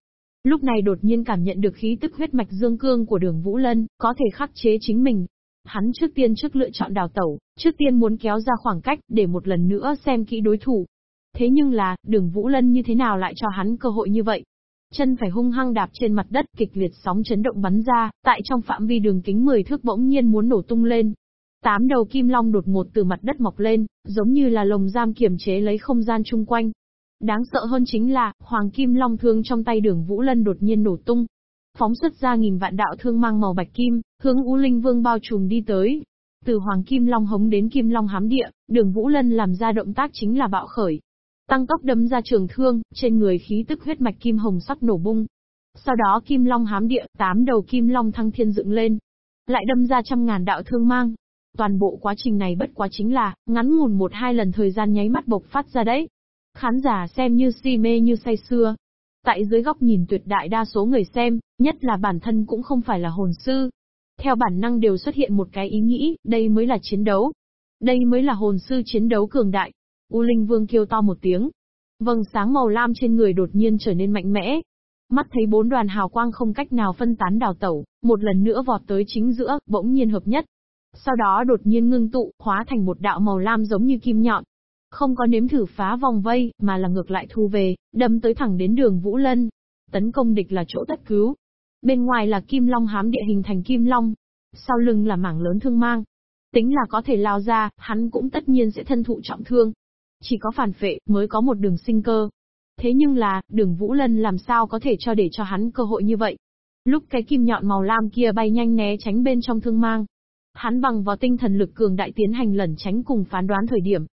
Lúc này đột nhiên cảm nhận được khí tức huyết mạch dương cương của đường Vũ Lân, có thể khắc chế chính mình, Hắn trước tiên trước lựa chọn đào tẩu, trước tiên muốn kéo ra khoảng cách để một lần nữa xem kỹ đối thủ. Thế nhưng là, đường Vũ Lân như thế nào lại cho hắn cơ hội như vậy? Chân phải hung hăng đạp trên mặt đất kịch liệt sóng chấn động bắn ra, tại trong phạm vi đường kính 10 thước bỗng nhiên muốn nổ tung lên. Tám đầu kim long đột ngột từ mặt đất mọc lên, giống như là lồng giam kiềm chế lấy không gian chung quanh. Đáng sợ hơn chính là, hoàng kim long thương trong tay đường Vũ Lân đột nhiên nổ tung, phóng xuất ra nghìn vạn đạo thương mang màu bạch kim, hướng U Linh Vương bao trùm đi tới. Từ Hoàng Kim Long hống đến Kim Long hám địa, đường Vũ Lân làm ra động tác chính là bạo khởi. Tăng tốc đâm ra trường thương, trên người khí tức huyết mạch kim hồng sắc nổ bung. Sau đó Kim Long hám địa, tám đầu Kim Long thăng thiên dựng lên. Lại đâm ra trăm ngàn đạo thương mang. Toàn bộ quá trình này bất quá chính là, ngắn ngủn một hai lần thời gian nháy mắt bộc phát ra đấy. Khán giả xem như si mê như say xưa, Tại dưới góc nhìn tuyệt đại đa số người xem, nhất là bản thân cũng không phải là hồn sư. Theo bản năng đều xuất hiện một cái ý nghĩ, đây mới là chiến đấu. Đây mới là hồn sư chiến đấu cường đại. U Linh Vương kêu to một tiếng. Vầng sáng màu lam trên người đột nhiên trở nên mạnh mẽ. Mắt thấy bốn đoàn hào quang không cách nào phân tán đào tẩu, một lần nữa vọt tới chính giữa, bỗng nhiên hợp nhất. Sau đó đột nhiên ngưng tụ, hóa thành một đạo màu lam giống như kim nhọn, không có nếm thử phá vòng vây, mà là ngược lại thu về, đâm tới thẳng đến đường Vũ Lân. Tấn công địch là chỗ tất cứu. Bên ngoài là kim long hám địa hình thành kim long. Sau lưng là mảng lớn thương mang. Tính là có thể lao ra, hắn cũng tất nhiên sẽ thân thụ trọng thương. Chỉ có phản phệ mới có một đường sinh cơ. Thế nhưng là, đường Vũ Lân làm sao có thể cho để cho hắn cơ hội như vậy? Lúc cái kim nhọn màu lam kia bay nhanh né tránh bên trong thương mang. Hắn bằng vào tinh thần lực cường đại tiến hành lẩn tránh cùng phán đoán thời điểm,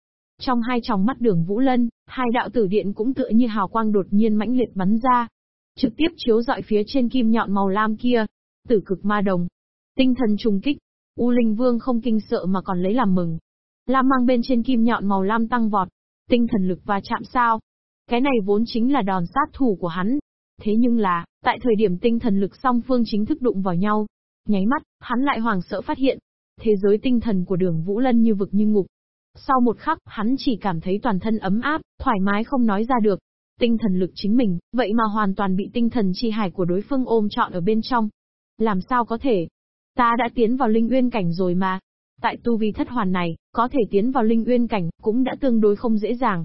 trong hai tròng mắt đường Vũ Lân, hai đạo tử điện cũng tựa như hào quang đột nhiên mãnh liệt bắn ra. Trực tiếp chiếu dọi phía trên kim nhọn màu lam kia. Tử cực ma đồng. Tinh thần trùng kích. U Linh Vương không kinh sợ mà còn lấy làm mừng. Lam mang bên trên kim nhọn màu lam tăng vọt. Tinh thần lực và chạm sao. Cái này vốn chính là đòn sát thủ của hắn. Thế nhưng là, tại thời điểm tinh thần lực song phương chính thức đụng vào nhau, nháy mắt, hắn lại hoàng sợ phát hiện. Thế giới tinh thần của đường Vũ Lân như vực như ngục, sau một khắc, hắn chỉ cảm thấy toàn thân ấm áp, thoải mái không nói ra được. Tinh thần lực chính mình, vậy mà hoàn toàn bị tinh thần chi hải của đối phương ôm trọn ở bên trong. Làm sao có thể? Ta đã tiến vào linh uyên cảnh rồi mà. Tại tu vi thất hoàn này, có thể tiến vào linh uyên cảnh, cũng đã tương đối không dễ dàng.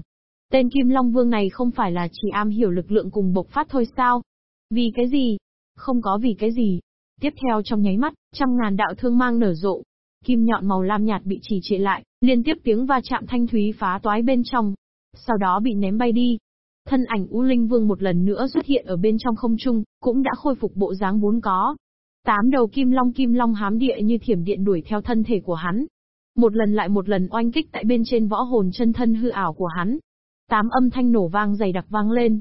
Tên Kim Long Vương này không phải là chỉ am hiểu lực lượng cùng bộc phát thôi sao? Vì cái gì? Không có vì cái gì. Tiếp theo trong nháy mắt, trăm ngàn đạo thương mang nở rộ, kim nhọn màu lam nhạt bị trì trệ lại, liên tiếp tiếng va chạm thanh thúy phá toái bên trong. Sau đó bị ném bay đi. Thân ảnh U Linh Vương một lần nữa xuất hiện ở bên trong không trung, cũng đã khôi phục bộ dáng vốn có. Tám đầu kim long kim long hám địa như thiểm điện đuổi theo thân thể của hắn. Một lần lại một lần oanh kích tại bên trên võ hồn chân thân hư ảo của hắn. Tám âm thanh nổ vang dày đặc vang lên.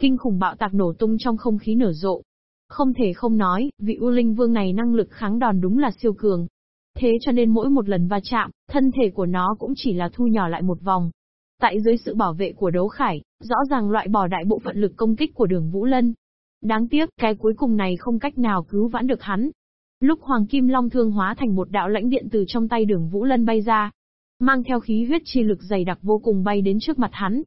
Kinh khủng bạo tạc nổ tung trong không khí nở rộ. Không thể không nói, vị U Linh Vương này năng lực kháng đòn đúng là siêu cường. Thế cho nên mỗi một lần va chạm, thân thể của nó cũng chỉ là thu nhỏ lại một vòng. Tại dưới sự bảo vệ của đấu khải, rõ ràng loại bỏ đại bộ phận lực công kích của đường Vũ Lân. Đáng tiếc, cái cuối cùng này không cách nào cứu vãn được hắn. Lúc Hoàng Kim Long thương hóa thành một đạo lãnh điện từ trong tay đường Vũ Lân bay ra, mang theo khí huyết chi lực dày đặc vô cùng bay đến trước mặt hắn.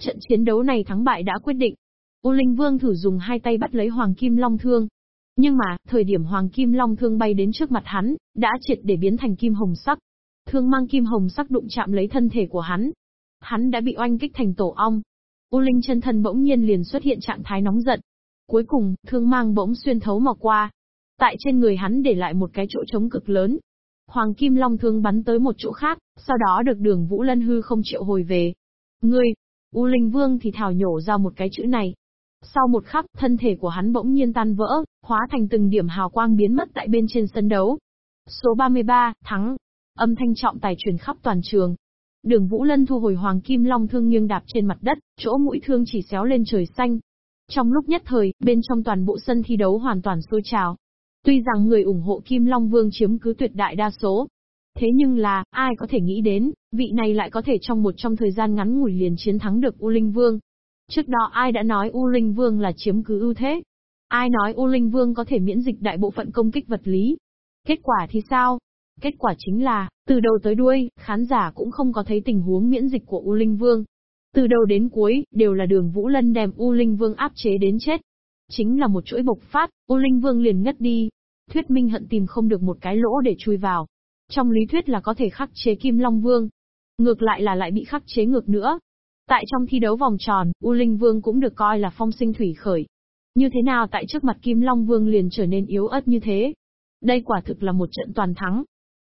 Trận chiến đấu này thắng bại đã quyết định. U Linh Vương thử dùng hai tay bắt lấy Hoàng Kim Long thương, nhưng mà, thời điểm Hoàng Kim Long thương bay đến trước mặt hắn, đã triệt để biến thành kim hồng sắc. Thương mang kim hồng sắc đụng chạm lấy thân thể của hắn. Hắn đã bị oanh kích thành tổ ong. U Linh chân thân bỗng nhiên liền xuất hiện trạng thái nóng giận. Cuối cùng, thương mang bỗng xuyên thấu mà qua. Tại trên người hắn để lại một cái chỗ trống cực lớn. Hoàng Kim Long thương bắn tới một chỗ khác, sau đó được đường Vũ Lân hư không triệu hồi về. Ngươi, U Linh Vương thì thảo nhổ ra một cái chữ này. Sau một khắc, thân thể của hắn bỗng nhiên tan vỡ, hóa thành từng điểm hào quang biến mất tại bên trên sân đấu. Số 33, thắng. Âm thanh trọng tài truyền khắp toàn trường. Đường Vũ Lân thu hồi Hoàng Kim Long thương nghiêng đạp trên mặt đất, chỗ mũi thương chỉ xéo lên trời xanh. Trong lúc nhất thời, bên trong toàn bộ sân thi đấu hoàn toàn sôi trào. Tuy rằng người ủng hộ Kim Long Vương chiếm cứ tuyệt đại đa số, Thế nhưng là, ai có thể nghĩ đến, vị này lại có thể trong một trong thời gian ngắn ngủi liền chiến thắng được U Linh Vương. Trước đó ai đã nói U Linh Vương là chiếm cứ ưu thế? Ai nói U Linh Vương có thể miễn dịch đại bộ phận công kích vật lý? Kết quả thì sao? Kết quả chính là, từ đầu tới đuôi, khán giả cũng không có thấy tình huống miễn dịch của U Linh Vương. Từ đầu đến cuối, đều là đường Vũ Lân đem U Linh Vương áp chế đến chết. Chính là một chuỗi bộc phát, U Linh Vương liền ngất đi. Thuyết minh hận tìm không được một cái lỗ để chui vào, trong lý thuyết là có thể khắc chế Kim Long Vương. Ngược lại là lại bị khắc chế ngược nữa. Tại trong thi đấu vòng tròn, U Linh Vương cũng được coi là phong sinh thủy khởi. Như thế nào tại trước mặt Kim Long Vương liền trở nên yếu ớt như thế? Đây quả thực là một trận toàn thắng.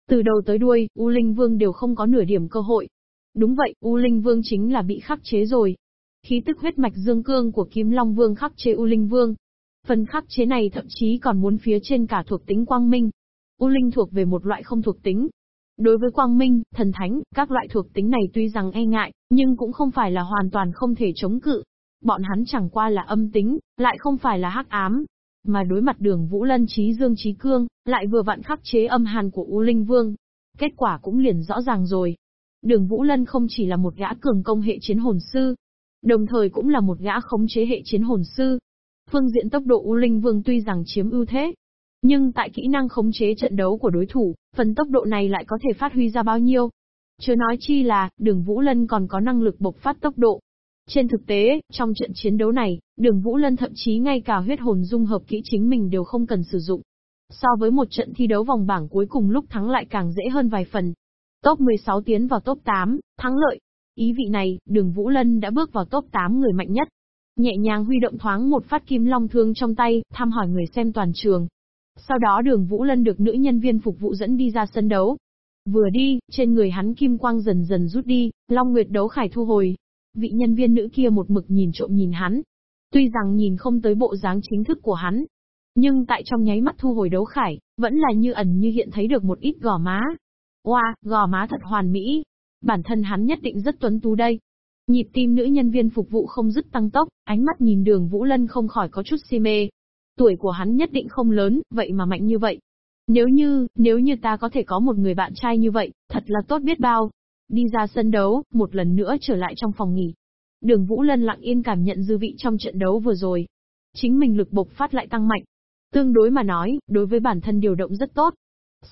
Từ đầu tới đuôi, U Linh Vương đều không có nửa điểm cơ hội. Đúng vậy, U Linh Vương chính là bị khắc chế rồi. Khí tức huyết mạch dương cương của Kim Long Vương khắc chế U Linh Vương. Phần khắc chế này thậm chí còn muốn phía trên cả thuộc tính quang minh, U Linh thuộc về một loại không thuộc tính. Đối với quang minh, thần thánh, các loại thuộc tính này tuy rằng e ngại, nhưng cũng không phải là hoàn toàn không thể chống cự. Bọn hắn chẳng qua là âm tính, lại không phải là hắc ám. Mà đối mặt đường Vũ Lân trí dương trí cương, lại vừa vặn khắc chế âm hàn của U Linh Vương. Kết quả cũng liền rõ ràng rồi. Đường Vũ Lân không chỉ là một gã cường công hệ chiến hồn sư, đồng thời cũng là một gã khống chế hệ chiến hồn sư. Phương diện tốc độ U Linh Vương tuy rằng chiếm ưu thế, nhưng tại kỹ năng khống chế trận đấu của đối thủ, phần tốc độ này lại có thể phát huy ra bao nhiêu? Chưa nói chi là, đường Vũ Lân còn có năng lực bộc phát tốc độ. Trên thực tế, trong trận chiến đấu này, đường Vũ Lân thậm chí ngay cả huyết hồn dung hợp kỹ chính mình đều không cần sử dụng. So với một trận thi đấu vòng bảng cuối cùng lúc thắng lại càng dễ hơn vài phần. Top 16 tiến vào top 8, thắng lợi. Ý vị này, đường Vũ Lân đã bước vào top 8 người mạnh nhất. Nhẹ nhàng huy động thoáng một phát kim long thương trong tay, thăm hỏi người xem toàn trường. Sau đó đường Vũ Lân được nữ nhân viên phục vụ dẫn đi ra sân đấu. Vừa đi, trên người hắn kim quang dần dần rút đi, Long Nguyệt đấu khải thu hồi. Vị nhân viên nữ kia một mực nhìn trộm nhìn hắn. Tuy rằng nhìn không tới bộ dáng chính thức của hắn, nhưng tại trong nháy mắt thu hồi đấu khải, vẫn là như ẩn như hiện thấy được một ít gò má. Oa, wow, gò má thật hoàn mỹ. Bản thân hắn nhất định rất tuấn tú đây. Nhịp tim nữ nhân viên phục vụ không dứt tăng tốc, ánh mắt nhìn đường Vũ Lân không khỏi có chút si mê. Tuổi của hắn nhất định không lớn, vậy mà mạnh như vậy. Nếu như, nếu như ta có thể có một người bạn trai như vậy, thật là tốt biết bao. Đi ra sân đấu, một lần nữa trở lại trong phòng nghỉ. Đường Vũ Lân lặng yên cảm nhận dư vị trong trận đấu vừa rồi. Chính mình lực bộc phát lại tăng mạnh. Tương đối mà nói, đối với bản thân điều động rất tốt.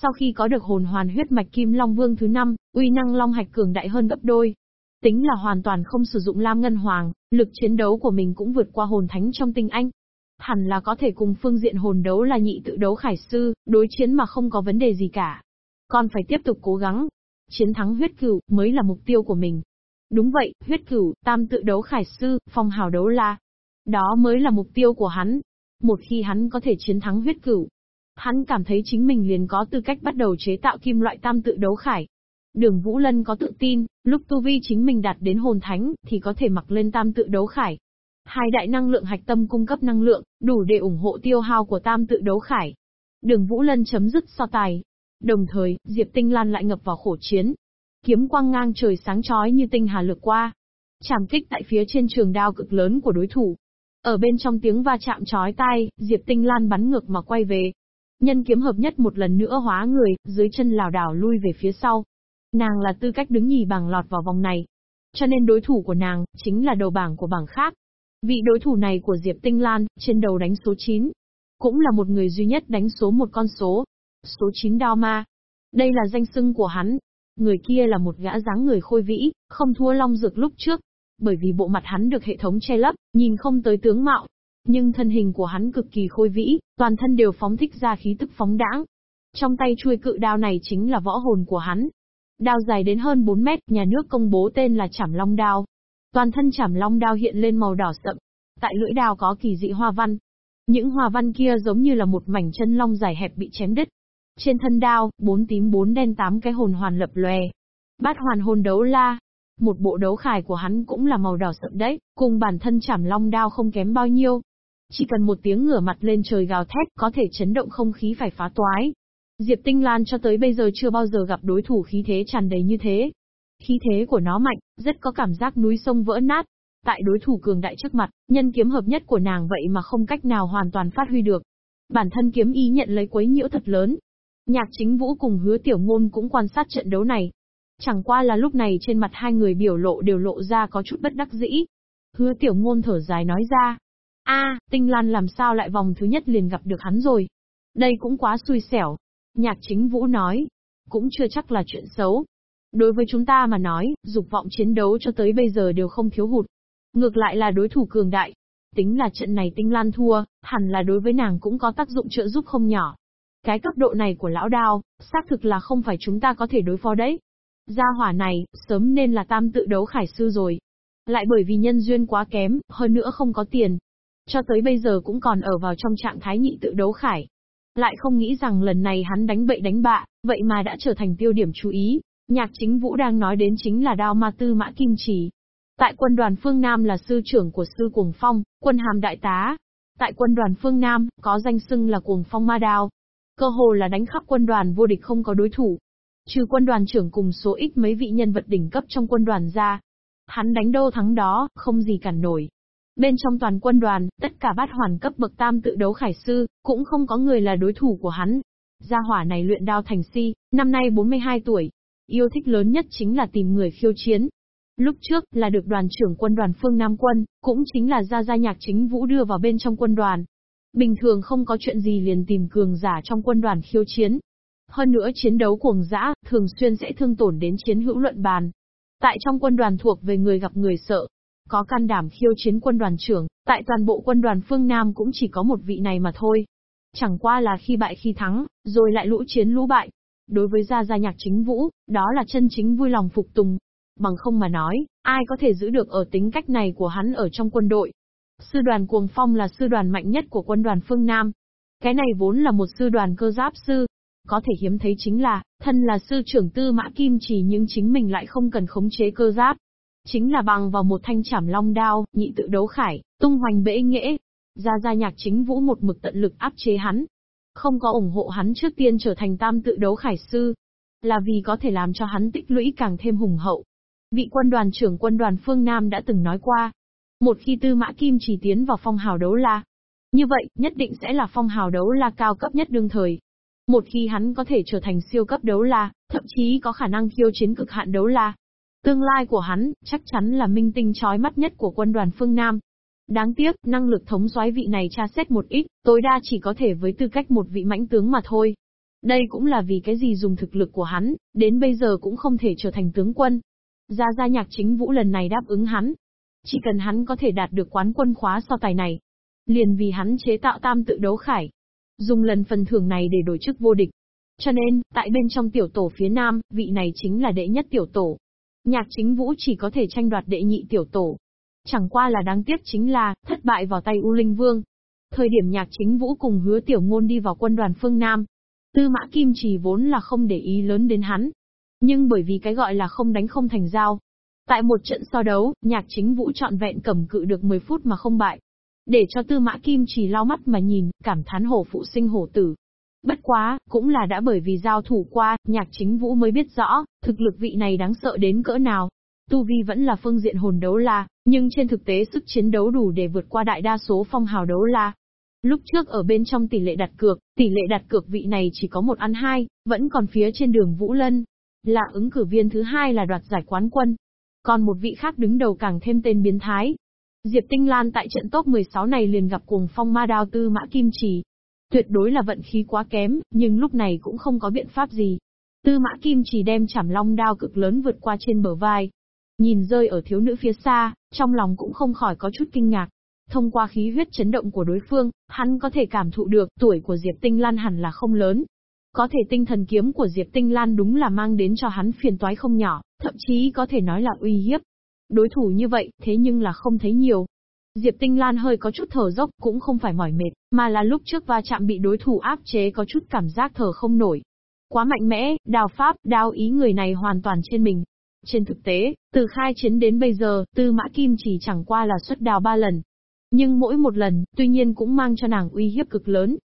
Sau khi có được hồn hoàn huyết mạch Kim Long Vương thứ năm, uy năng Long Hạch cường đại hơn gấp đôi. Tính là hoàn toàn không sử dụng Lam Ngân Hoàng, lực chiến đấu của mình cũng vượt qua hồn thánh trong tinh anh hẳn là có thể cùng phương diện hồn đấu là nhị tự đấu khải sư, đối chiến mà không có vấn đề gì cả. Còn phải tiếp tục cố gắng. Chiến thắng huyết cửu mới là mục tiêu của mình. Đúng vậy, huyết cửu, tam tự đấu khải sư, phong hào đấu la. Đó mới là mục tiêu của hắn. Một khi hắn có thể chiến thắng huyết cửu, hắn cảm thấy chính mình liền có tư cách bắt đầu chế tạo kim loại tam tự đấu khải. Đường Vũ Lân có tự tin, lúc tu vi chính mình đạt đến hồn thánh, thì có thể mặc lên tam tự đấu khải. Hai đại năng lượng hạch tâm cung cấp năng lượng, đủ để ủng hộ tiêu hao của tam tự đấu khải. Đường Vũ Lân chấm dứt so tài. Đồng thời, Diệp Tinh Lan lại ngập vào khổ chiến. Kiếm quang ngang trời sáng chói như tinh hà lược qua. Chạm kích tại phía trên trường đao cực lớn của đối thủ. Ở bên trong tiếng va chạm chói tai, Diệp Tinh Lan bắn ngược mà quay về. Nhân kiếm hợp nhất một lần nữa hóa người, dưới chân lảo đảo lui về phía sau. Nàng là tư cách đứng nhì bảng lọt vào vòng này. Cho nên đối thủ của nàng, chính là đầu bảng của bảng khác. Vị đối thủ này của Diệp Tinh Lan, trên đầu đánh số 9. Cũng là một người duy nhất đánh số một con số. Số 9 đao ma. Đây là danh xưng của hắn. Người kia là một gã dáng người khôi vĩ, không thua long dược lúc trước. Bởi vì bộ mặt hắn được hệ thống che lấp, nhìn không tới tướng mạo. Nhưng thân hình của hắn cực kỳ khôi vĩ, toàn thân đều phóng thích ra khí tức phóng đãng. Trong tay chuôi cự đao này chính là võ hồn của hắn. Đao dài đến hơn 4 mét, nhà nước công bố tên là Chảm Long Đao. Toàn thân chảm long đao hiện lên màu đỏ sậm. Tại lưỡi đao có kỳ dị hoa văn. Những hoa văn kia giống như là một mảnh chân long dài hẹp bị chém đứt. Trên thân đao, bốn tím bốn đen tám cái hồn hoàn lập lòe. Bát hoàn hồn đấu la. Một bộ đấu khải của hắn cũng là màu đỏ sậm đấy, cùng bản thân chảm long đao không kém bao nhiêu. Chỉ cần một tiếng ngửa mặt lên trời gào thét có thể chấn động không khí phải phá toái. Diệp Tinh Lan cho tới bây giờ chưa bao giờ gặp đối thủ khí thế tràn đầy như thế. Khí thế của nó mạnh, rất có cảm giác núi sông vỡ nát. Tại đối thủ cường đại trước mặt, nhân kiếm hợp nhất của nàng vậy mà không cách nào hoàn toàn phát huy được. Bản thân kiếm ý nhận lấy quấy nhiễu thật lớn. Nhạc chính vũ cùng hứa tiểu ngôn cũng quan sát trận đấu này. Chẳng qua là lúc này trên mặt hai người biểu lộ đều lộ ra có chút bất đắc dĩ. Hứa tiểu ngôn thở dài nói ra. a tinh lan làm sao lại vòng thứ nhất liền gặp được hắn rồi. Đây cũng quá xui xẻo. Nhạc chính vũ nói. Cũng chưa chắc là chuyện xấu. Đối với chúng ta mà nói, dục vọng chiến đấu cho tới bây giờ đều không thiếu hụt. Ngược lại là đối thủ cường đại, Tính là trận này tinh lan thua, hẳn là đối với nàng cũng có tác dụng trợ giúp không nhỏ. Cái cấp độ này của lão đao, xác thực là không phải chúng ta có thể đối phó đấy. Gia hỏa này, sớm nên là tam tự đấu khải sư rồi. Lại bởi vì nhân duyên quá kém, hơn nữa không có tiền. Cho tới bây giờ cũng còn ở vào trong trạng thái nhị tự đấu khải. Lại không nghĩ rằng lần này hắn đánh bậy đánh bạ, vậy mà đã trở thành tiêu điểm chú ý. Nhạc chính vũ đang nói đến chính là đao ma tư mã kim trì. Tại quân đoàn phương Nam là sư trưởng của sư Cuồng Phong, quân hàm đại tá. Tại quân đoàn phương Nam, có danh xưng là Cuồng Phong Ma Đao. Cơ hồ là đánh khắp quân đoàn vô địch không có đối thủ. Trừ quân đoàn trưởng cùng số ít mấy vị nhân vật đỉnh cấp trong quân đoàn ra. Hắn đánh đâu thắng đó, không gì cản nổi. Bên trong toàn quân đoàn, tất cả bát hoàn cấp bậc tam tự đấu khải sư, cũng không có người là đối thủ của hắn. Gia hỏa này luyện đao thành si, năm nay 42 tuổi. Yêu thích lớn nhất chính là tìm người khiêu chiến, Lúc trước, là được đoàn trưởng quân đoàn phương Nam quân, cũng chính là gia gia nhạc chính vũ đưa vào bên trong quân đoàn. Bình thường không có chuyện gì liền tìm cường giả trong quân đoàn khiêu chiến. Hơn nữa chiến đấu cuồng dã, thường xuyên sẽ thương tổn đến chiến hữu luận bàn. Tại trong quân đoàn thuộc về người gặp người sợ. Có can đảm khiêu chiến quân đoàn trưởng, tại toàn bộ quân đoàn phương Nam cũng chỉ có một vị này mà thôi. Chẳng qua là khi bại khi thắng, rồi lại lũ chiến lũ bại. Đối với gia gia nhạc chính vũ, đó là chân chính vui lòng phục tùng, Bằng không mà nói, ai có thể giữ được ở tính cách này của hắn ở trong quân đội. Sư đoàn Cuồng Phong là sư đoàn mạnh nhất của quân đoàn phương Nam. Cái này vốn là một sư đoàn cơ giáp sư. Có thể hiếm thấy chính là, thân là sư trưởng tư mã kim chỉ nhưng chính mình lại không cần khống chế cơ giáp. Chính là bằng vào một thanh chảm long đao, nhị tự đấu khải, tung hoành bể nghệ. gia gia nhạc chính vũ một mực tận lực áp chế hắn. Không có ủng hộ hắn trước tiên trở thành tam tự đấu khải sư. Là vì có thể làm cho hắn tích lũy càng thêm hùng hậu. Vị quân đoàn trưởng quân đoàn phương Nam đã từng nói qua. Một khi Tư Mã Kim chỉ tiến vào phong hào đấu la. Như vậy, nhất định sẽ là phong hào đấu la cao cấp nhất đương thời. Một khi hắn có thể trở thành siêu cấp đấu la, thậm chí có khả năng khiêu chiến cực hạn đấu la. Tương lai của hắn, chắc chắn là minh tinh chói mắt nhất của quân đoàn phương Nam. Đáng tiếc, năng lực thống soái vị này tra xét một ít, tối đa chỉ có thể với tư cách một vị mãnh tướng mà thôi. Đây cũng là vì cái gì dùng thực lực của hắn, đến bây giờ cũng không thể trở thành tướng quân. Gia Gia nhạc chính vũ lần này đáp ứng hắn. Chỉ cần hắn có thể đạt được quán quân khóa so tài này. Liền vì hắn chế tạo tam tự đấu khải. Dùng lần phần thưởng này để đổi chức vô địch. Cho nên, tại bên trong tiểu tổ phía nam, vị này chính là đệ nhất tiểu tổ. Nhạc chính vũ chỉ có thể tranh đoạt đệ nhị tiểu tổ. Chẳng qua là đáng tiếc chính là, thất bại vào tay U Linh Vương. Thời điểm nhạc chính vũ cùng hứa tiểu ngôn đi vào quân đoàn phương Nam. Tư mã kim trì vốn là không để ý lớn đến hắn, nhưng bởi vì cái gọi là không đánh không thành giao. Tại một trận so đấu, nhạc chính vũ trọn vẹn cầm cự được 10 phút mà không bại. Để cho tư mã kim chỉ lau mắt mà nhìn, cảm thán hổ phụ sinh hổ tử. Bất quá, cũng là đã bởi vì giao thủ qua, nhạc chính vũ mới biết rõ, thực lực vị này đáng sợ đến cỡ nào. Tu Vi vẫn là phương diện hồn đấu la, nhưng trên thực tế sức chiến đấu đủ để vượt qua đại đa số phong hào đấu la. Lúc trước ở bên trong tỷ lệ đặt cược, tỷ lệ đặt cược vị này chỉ có một ăn hai, vẫn còn phía trên đường Vũ Lân, là ứng cử viên thứ hai là đoạt giải quán quân. Còn một vị khác đứng đầu càng thêm tên biến thái. Diệp Tinh Lan tại trận top 16 này liền gặp cuồng phong ma đao tư mã kim trì. Tuyệt đối là vận khí quá kém, nhưng lúc này cũng không có biện pháp gì. Tư mã kim trì đem chảm long đao cực lớn vượt qua trên bờ vai. Nhìn rơi ở thiếu nữ phía xa, trong lòng cũng không khỏi có chút kinh ngạc. Thông qua khí huyết chấn động của đối phương, hắn có thể cảm thụ được tuổi của Diệp Tinh Lan hẳn là không lớn, có thể tinh thần kiếm của Diệp Tinh Lan đúng là mang đến cho hắn phiền toái không nhỏ, thậm chí có thể nói là uy hiếp. Đối thủ như vậy, thế nhưng là không thấy nhiều. Diệp Tinh Lan hơi có chút thở dốc, cũng không phải mỏi mệt, mà là lúc trước va chạm bị đối thủ áp chế có chút cảm giác thở không nổi. Quá mạnh mẽ, đào pháp, đao ý người này hoàn toàn trên mình. Trên thực tế, từ khai chiến đến bây giờ, Tư Mã Kim chỉ chẳng qua là xuất đào ba lần. Nhưng mỗi một lần, tuy nhiên cũng mang cho nàng uy hiếp cực lớn.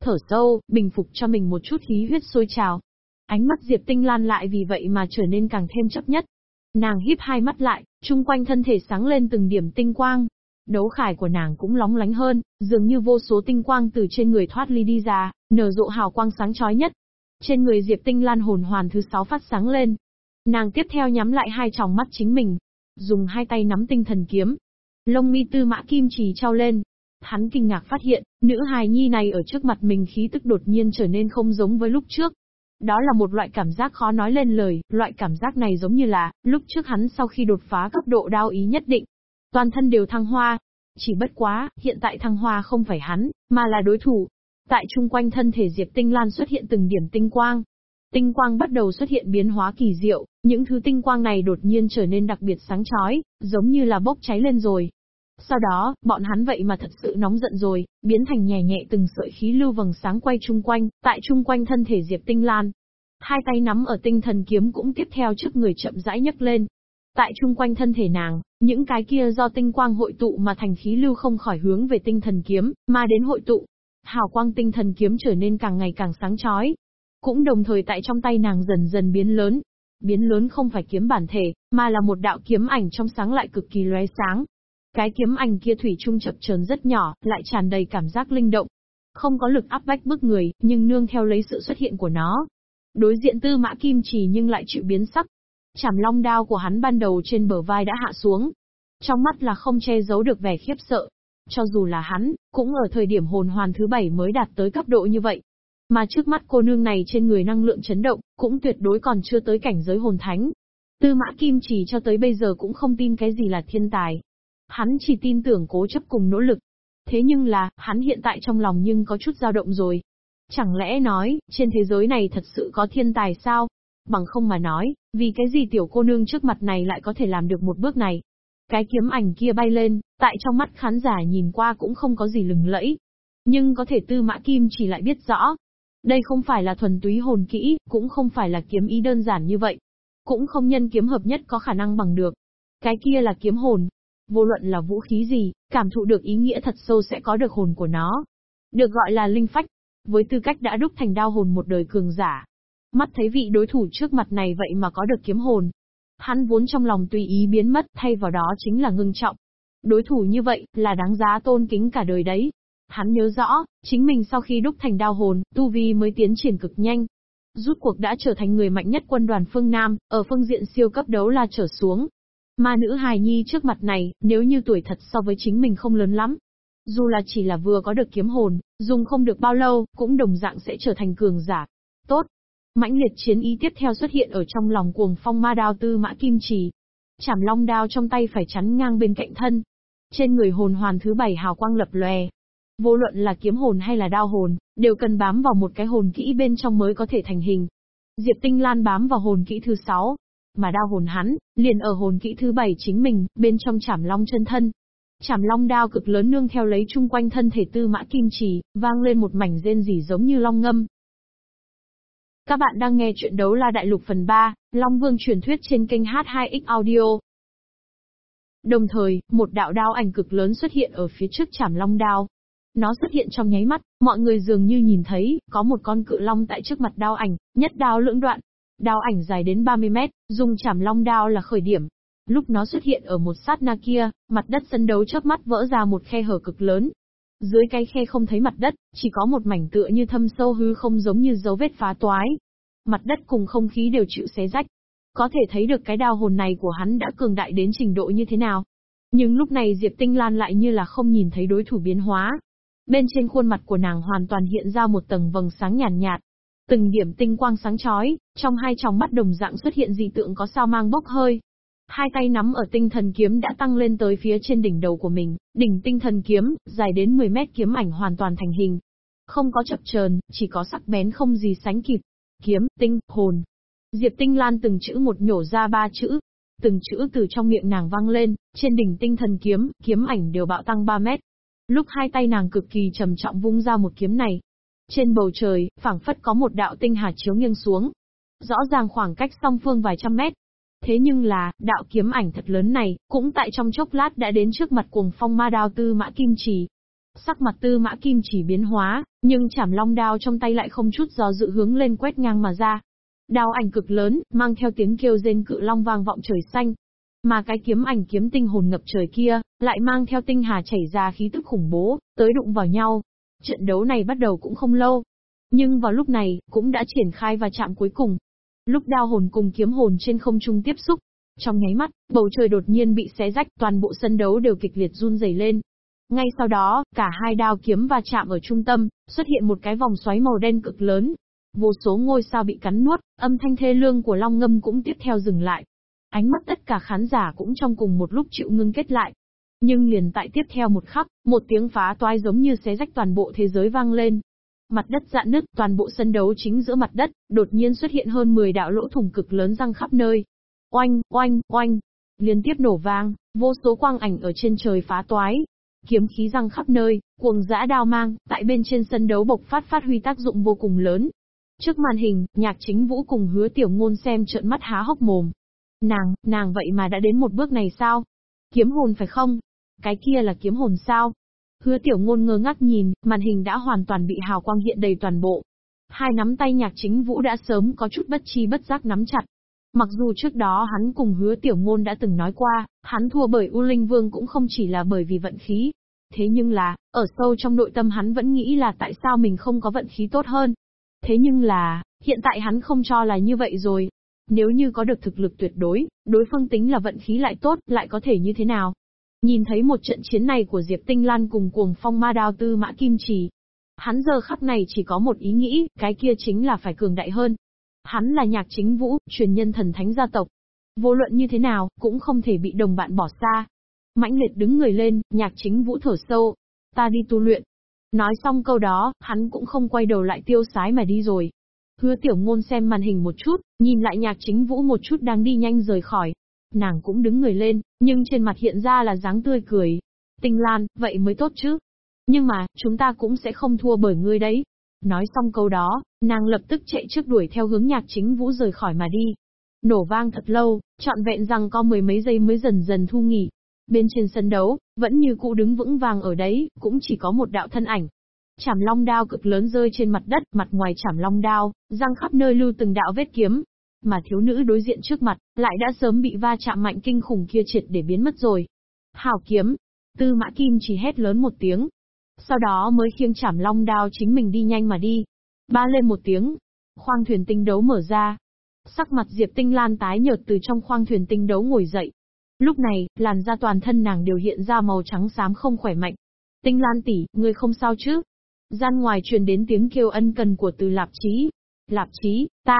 Thở sâu, bình phục cho mình một chút khí huyết sôi trào. Ánh mắt Diệp Tinh Lan lại vì vậy mà trở nên càng thêm chấp nhất. Nàng híp hai mắt lại, chung quanh thân thể sáng lên từng điểm tinh quang, Đấu khải của nàng cũng lóng lánh hơn, dường như vô số tinh quang từ trên người thoát ly đi ra, nở rộ hào quang sáng chói nhất. Trên người Diệp Tinh Lan hồn hoàn thứ sáu phát sáng lên. Nàng tiếp theo nhắm lại hai tròng mắt chính mình, dùng hai tay nắm tinh thần kiếm. Lông mi tư mã kim trì trao lên. Hắn kinh ngạc phát hiện, nữ hài nhi này ở trước mặt mình khí tức đột nhiên trở nên không giống với lúc trước. Đó là một loại cảm giác khó nói lên lời, loại cảm giác này giống như là, lúc trước hắn sau khi đột phá cấp độ đao ý nhất định, Toàn thân đều thăng hoa. Chỉ bất quá, hiện tại thăng hoa không phải hắn, mà là đối thủ. Tại chung quanh thân thể Diệp Tinh Lan xuất hiện từng điểm tinh quang. Tinh quang bắt đầu xuất hiện biến hóa kỳ diệu, những thứ tinh quang này đột nhiên trở nên đặc biệt sáng chói, giống như là bốc cháy lên rồi. Sau đó, bọn hắn vậy mà thật sự nóng giận rồi, biến thành nhẹ nhẹ từng sợi khí lưu vầng sáng quay chung quanh, tại chung quanh thân thể Diệp Tinh Lan. Hai tay nắm ở tinh thần kiếm cũng tiếp theo trước người chậm rãi nhấc lên, Tại chung quanh thân thể nàng, những cái kia do tinh quang hội tụ mà thành khí lưu không khỏi hướng về tinh thần kiếm, mà đến hội tụ. Hào quang tinh thần kiếm trở nên càng ngày càng sáng chói. Cũng đồng thời tại trong tay nàng dần dần biến lớn. Biến lớn không phải kiếm bản thể, mà là một đạo kiếm ảnh trong sáng lại cực kỳ lóe sáng. Cái kiếm ảnh kia thủy trung chập chờn rất nhỏ, lại tràn đầy cảm giác linh động. Không có lực áp bách bức người, nhưng nương theo lấy sự xuất hiện của nó. Đối diện tư mã kim trì nhưng lại chịu biến sắc, Chảm long đao của hắn ban đầu trên bờ vai đã hạ xuống. Trong mắt là không che giấu được vẻ khiếp sợ. Cho dù là hắn, cũng ở thời điểm hồn hoàn thứ bảy mới đạt tới cấp độ như vậy. Mà trước mắt cô nương này trên người năng lượng chấn động, cũng tuyệt đối còn chưa tới cảnh giới hồn thánh. Tư mã kim chỉ cho tới bây giờ cũng không tin cái gì là thiên tài. Hắn chỉ tin tưởng cố chấp cùng nỗ lực. Thế nhưng là, hắn hiện tại trong lòng nhưng có chút dao động rồi. Chẳng lẽ nói, trên thế giới này thật sự có thiên tài sao? Bằng không mà nói, vì cái gì tiểu cô nương trước mặt này lại có thể làm được một bước này? Cái kiếm ảnh kia bay lên, tại trong mắt khán giả nhìn qua cũng không có gì lừng lẫy. Nhưng có thể tư mã kim chỉ lại biết rõ. Đây không phải là thuần túy hồn kỹ, cũng không phải là kiếm ý đơn giản như vậy. Cũng không nhân kiếm hợp nhất có khả năng bằng được. Cái kia là kiếm hồn. Vô luận là vũ khí gì, cảm thụ được ý nghĩa thật sâu sẽ có được hồn của nó. Được gọi là linh phách. Với tư cách đã đúc thành đao hồn một đời cường giả, Mắt thấy vị đối thủ trước mặt này vậy mà có được kiếm hồn. Hắn vốn trong lòng tùy ý biến mất, thay vào đó chính là ngưng trọng. Đối thủ như vậy, là đáng giá tôn kính cả đời đấy. Hắn nhớ rõ, chính mình sau khi đúc thành đao hồn, tu vi mới tiến triển cực nhanh. Rút cuộc đã trở thành người mạnh nhất quân đoàn phương Nam, ở phương diện siêu cấp đấu la trở xuống. Mà nữ hài nhi trước mặt này, nếu như tuổi thật so với chính mình không lớn lắm. Dù là chỉ là vừa có được kiếm hồn, dùng không được bao lâu, cũng đồng dạng sẽ trở thành cường giả. Tốt, mãnh liệt chiến ý tiếp theo xuất hiện ở trong lòng cuồng phong ma đao tư mã kim trì. Chảm long đao trong tay phải chắn ngang bên cạnh thân. Trên người hồn hoàn thứ bảy hào quang lập lòe. Vô luận là kiếm hồn hay là đao hồn, đều cần bám vào một cái hồn kỹ bên trong mới có thể thành hình. Diệp Tinh Lan bám vào hồn kỹ thứ sáu, mà đao hồn hắn, liền ở hồn kỹ thứ bảy chính mình, bên trong chảm long chân thân. Chảm long đao cực lớn nương theo lấy chung quanh thân thể tư mã kim trì, vang lên một mảnh rên rỉ giống như long ngâm, các bạn đang nghe chuyện đấu la đại lục phần 3, Long Vương truyền thuyết trên kênh H2X Audio. Đồng thời, một đạo đao ảnh cực lớn xuất hiện ở phía trước chảm long đao. Nó xuất hiện trong nháy mắt, mọi người dường như nhìn thấy, có một con cự long tại trước mặt đao ảnh, nhất đao lưỡng đoạn. Đao ảnh dài đến 30 mét, dùng chảm long đao là khởi điểm. Lúc nó xuất hiện ở một sát na kia, mặt đất sân đấu chớp mắt vỡ ra một khe hở cực lớn, dưới cái khe không thấy mặt đất, chỉ có một mảnh tựa như thâm sâu hư không giống như dấu vết phá toái. Mặt đất cùng không khí đều chịu xé rách. Có thể thấy được cái đao hồn này của hắn đã cường đại đến trình độ như thế nào. Nhưng lúc này Diệp Tinh Lan lại như là không nhìn thấy đối thủ biến hóa. Bên trên khuôn mặt của nàng hoàn toàn hiện ra một tầng vầng sáng nhàn nhạt, nhạt. Từng điểm tinh quang sáng chói, trong hai tròng mắt đồng dạng xuất hiện dị tượng có sao mang bốc hơi. Hai tay nắm ở tinh thần kiếm đã tăng lên tới phía trên đỉnh đầu của mình, đỉnh tinh thần kiếm, dài đến 10 mét kiếm ảnh hoàn toàn thành hình. Không có chập chờn, chỉ có sắc bén không gì sánh kịp. Kiếm, tinh, hồn. Diệp Tinh Lan từng chữ một nhổ ra ba chữ. từng chữ từ trong miệng nàng vang lên, trên đỉnh tinh thần kiếm, kiếm ảnh đều bạo tăng 3 mét. Lúc hai tay nàng cực kỳ trầm trọng vung ra một kiếm này. Trên bầu trời, phảng phất có một đạo tinh hà chiếu nghiêng xuống. Rõ ràng khoảng cách song phương vài trăm mét. Thế nhưng là, đạo kiếm ảnh thật lớn này, cũng tại trong chốc lát đã đến trước mặt cuồng phong ma đao tư mã kim trì. Sắc mặt tư mã kim chỉ biến hóa, nhưng chảm long đao trong tay lại không chút do dự hướng lên quét ngang mà ra. Đao ảnh cực lớn, mang theo tiếng kêu rên cự long vang vọng trời xanh. Mà cái kiếm ảnh kiếm tinh hồn ngập trời kia, lại mang theo tinh hà chảy ra khí tức khủng bố, tới đụng vào nhau. Trận đấu này bắt đầu cũng không lâu. Nhưng vào lúc này, cũng đã triển khai và chạm cuối cùng. Lúc đao hồn cùng kiếm hồn trên không trung tiếp xúc, trong nháy mắt, bầu trời đột nhiên bị xé rách, toàn bộ sân đấu đều kịch liệt run rẩy lên. Ngay sau đó, cả hai đao kiếm và chạm ở trung tâm, xuất hiện một cái vòng xoáy màu đen cực lớn, Vô số ngôi sao bị cắn nuốt, âm thanh thê lương của long ngâm cũng tiếp theo dừng lại. Ánh mắt tất cả khán giả cũng trong cùng một lúc chịu ngưng kết lại. Nhưng liền tại tiếp theo một khắc, một tiếng phá toái giống như xé rách toàn bộ thế giới vang lên. Mặt đất dạn nứt, toàn bộ sân đấu chính giữa mặt đất, đột nhiên xuất hiện hơn 10 đạo lỗ thủng cực lớn răng khắp nơi. Oanh, oanh, oanh, liên tiếp nổ vang, vô số quang ảnh ở trên trời phá toái. Kiếm khí răng khắp nơi, cuồng dã đao mang, tại bên trên sân đấu bộc phát phát huy tác dụng vô cùng lớn. Trước màn hình, nhạc chính vũ cùng hứa tiểu ngôn xem trợn mắt há hốc mồm. Nàng, nàng vậy mà đã đến một bước này sao? Kiếm hồn phải không? Cái kia là kiếm hồn sao? Hứa tiểu ngôn ngơ ngác nhìn, màn hình đã hoàn toàn bị hào quang hiện đầy toàn bộ. Hai nắm tay nhạc chính vũ đã sớm có chút bất chi bất giác nắm chặt. Mặc dù trước đó hắn cùng hứa tiểu ngôn đã từng nói qua, hắn thua bởi U Linh Vương cũng không chỉ là bởi vì vận khí. Thế nhưng là, ở sâu trong nội tâm hắn vẫn nghĩ là tại sao mình không có vận khí tốt hơn, Thế nhưng là, hiện tại hắn không cho là như vậy rồi. Nếu như có được thực lực tuyệt đối, đối phương tính là vận khí lại tốt, lại có thể như thế nào? Nhìn thấy một trận chiến này của Diệp Tinh Lan cùng cuồng phong ma đao tư mã kim trì. Hắn giờ khắc này chỉ có một ý nghĩ, cái kia chính là phải cường đại hơn. Hắn là nhạc chính vũ, truyền nhân thần thánh gia tộc. Vô luận như thế nào, cũng không thể bị đồng bạn bỏ xa. Mãnh liệt đứng người lên, nhạc chính vũ thở sâu. Ta đi tu luyện, Nói xong câu đó, hắn cũng không quay đầu lại tiêu sái mà đi rồi. Hứa tiểu ngôn xem màn hình một chút, nhìn lại nhạc chính vũ một chút đang đi nhanh rời khỏi. Nàng cũng đứng người lên, nhưng trên mặt hiện ra là dáng tươi cười. Tinh Lan, vậy mới tốt chứ. Nhưng mà, chúng ta cũng sẽ không thua bởi ngươi đấy. Nói xong câu đó, nàng lập tức chạy trước đuổi theo hướng nhạc chính vũ rời khỏi mà đi. Nổ vang thật lâu, trọn vẹn rằng có mười mấy giây mới dần dần thu nghỉ. Bên trên sân đấu, vẫn như cũ đứng vững vàng ở đấy, cũng chỉ có một đạo thân ảnh. Chảm long đao cực lớn rơi trên mặt đất, mặt ngoài chảm long đao, răng khắp nơi lưu từng đạo vết kiếm. Mà thiếu nữ đối diện trước mặt, lại đã sớm bị va chạm mạnh kinh khủng kia triệt để biến mất rồi. Hào kiếm, tư mã kim chỉ hét lớn một tiếng. Sau đó mới khiêng chảm long đao chính mình đi nhanh mà đi. Ba lên một tiếng, khoang thuyền tinh đấu mở ra. Sắc mặt Diệp Tinh Lan tái nhợt từ trong khoang thuyền tinh đấu ngồi dậy, Lúc này, làn da toàn thân nàng đều hiện ra màu trắng xám không khỏe mạnh. Tinh Lan tỷ, ngươi không sao chứ? Gian ngoài truyền đến tiếng kêu ân cần của từ Lạp Chí. Lạp Chí, ta.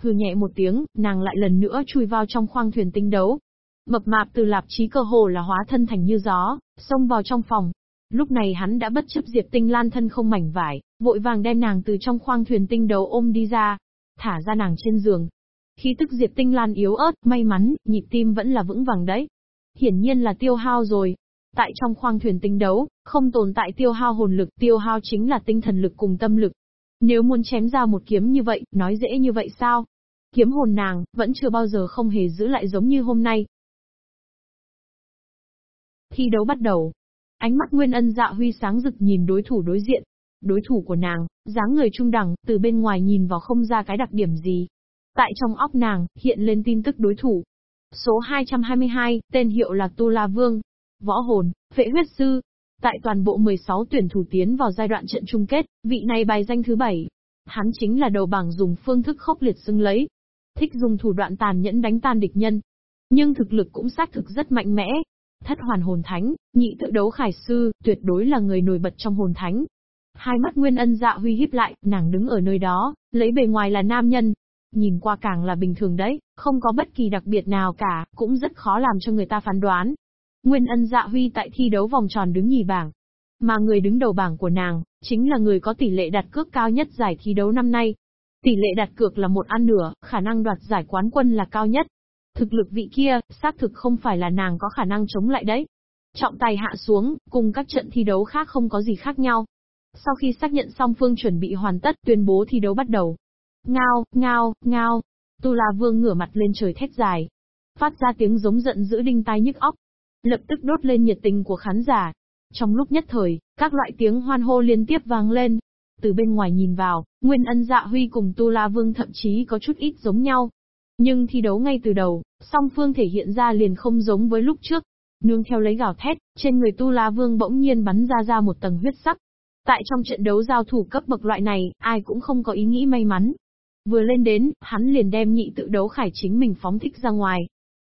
Hừ nhẹ một tiếng, nàng lại lần nữa chui vào trong khoang thuyền tinh đấu. Mập mạp từ Lạp Chí cơ hồ là hóa thân thành như gió, xông vào trong phòng. Lúc này hắn đã bất chấp Diệp Tinh Lan thân không mảnh vải, vội vàng đem nàng từ trong khoang thuyền tinh đấu ôm đi ra, thả ra nàng trên giường, Khí tức Diệp Tinh Lan yếu ớt, may mắn, nhịp tim vẫn là vững vàng đấy. Hiển nhiên là tiêu hao rồi. Tại trong khoang thuyền tinh đấu, không tồn tại tiêu hao hồn lực, tiêu hao chính là tinh thần lực cùng tâm lực. Nếu muốn chém ra một kiếm như vậy, nói dễ như vậy sao? Kiếm hồn nàng, vẫn chưa bao giờ không hề giữ lại giống như hôm nay. Thi đấu bắt đầu. Ánh mắt Nguyên Ân dạ huy sáng rực nhìn đối thủ đối diện. Đối thủ của nàng, dáng người trung đẳng, từ bên ngoài nhìn vào không ra cái đặc điểm gì, Tại trong óc nàng, hiện lên tin tức đối thủ. Số 222, tên hiệu là Tu La Vương. Võ hồn, vệ huyết sư. Tại toàn bộ 16 tuyển thủ tiến vào giai đoạn trận chung kết, vị này bài danh thứ 7. Hắn chính là đầu bảng dùng phương thức khốc liệt xưng lấy. Thích dùng thủ đoạn tàn nhẫn đánh tan địch nhân. Nhưng thực lực cũng xác thực rất mạnh mẽ. Thất hoàn hồn thánh, nhị tự đấu khải sư, tuyệt đối là người nổi bật trong hồn thánh, Hai mắt Nguyên Ân dạ huy híp lại, nàng đứng ở nơi đó, lấy bề ngoài là nam nhân, Nhìn qua càng là bình thường đấy, không có bất kỳ đặc biệt nào cả, cũng rất khó làm cho người ta phán đoán. Nguyên ân dạ huy tại thi đấu vòng tròn đứng nhì bảng. Mà người đứng đầu bảng của nàng, chính là người có tỷ lệ đặt cược cao nhất giải thi đấu năm nay. Tỷ lệ đặt cược là một ăn nửa, khả năng đoạt giải quán quân là cao nhất. Thực lực vị kia, xác thực không phải là nàng có khả năng chống lại đấy. Trọng tài hạ xuống, cùng các trận thi đấu khác không có gì khác nhau. Sau khi xác nhận xong, phương chuẩn bị hoàn tất, tuyên bố thi đấu bắt đầu. Ngao, ngao, ngao. Tu La Vương ngửa mặt lên trời thét dài. Phát ra tiếng giống giận dữ đinh tai nhức óc. Lập tức đốt lên nhiệt tình của khán giả. Trong lúc nhất thời, các loại tiếng hoan hô liên tiếp vang lên. Từ bên ngoài nhìn vào, Nguyên Ân Dạ Huy cùng Tu La Vương thậm chí có chút ít giống nhau. Nhưng thi đấu ngay từ đầu, song phương thể hiện ra liền không giống với lúc trước. Nương theo lấy gào thét, trên người Tu La Vương bỗng nhiên bắn ra ra một tầng huyết sắc. Tại trong trận đấu giao thủ cấp bậc loại này, ai cũng không có ý nghĩ may mắn. Vừa lên đến, hắn liền đem nhị tự đấu khải chính mình phóng thích ra ngoài.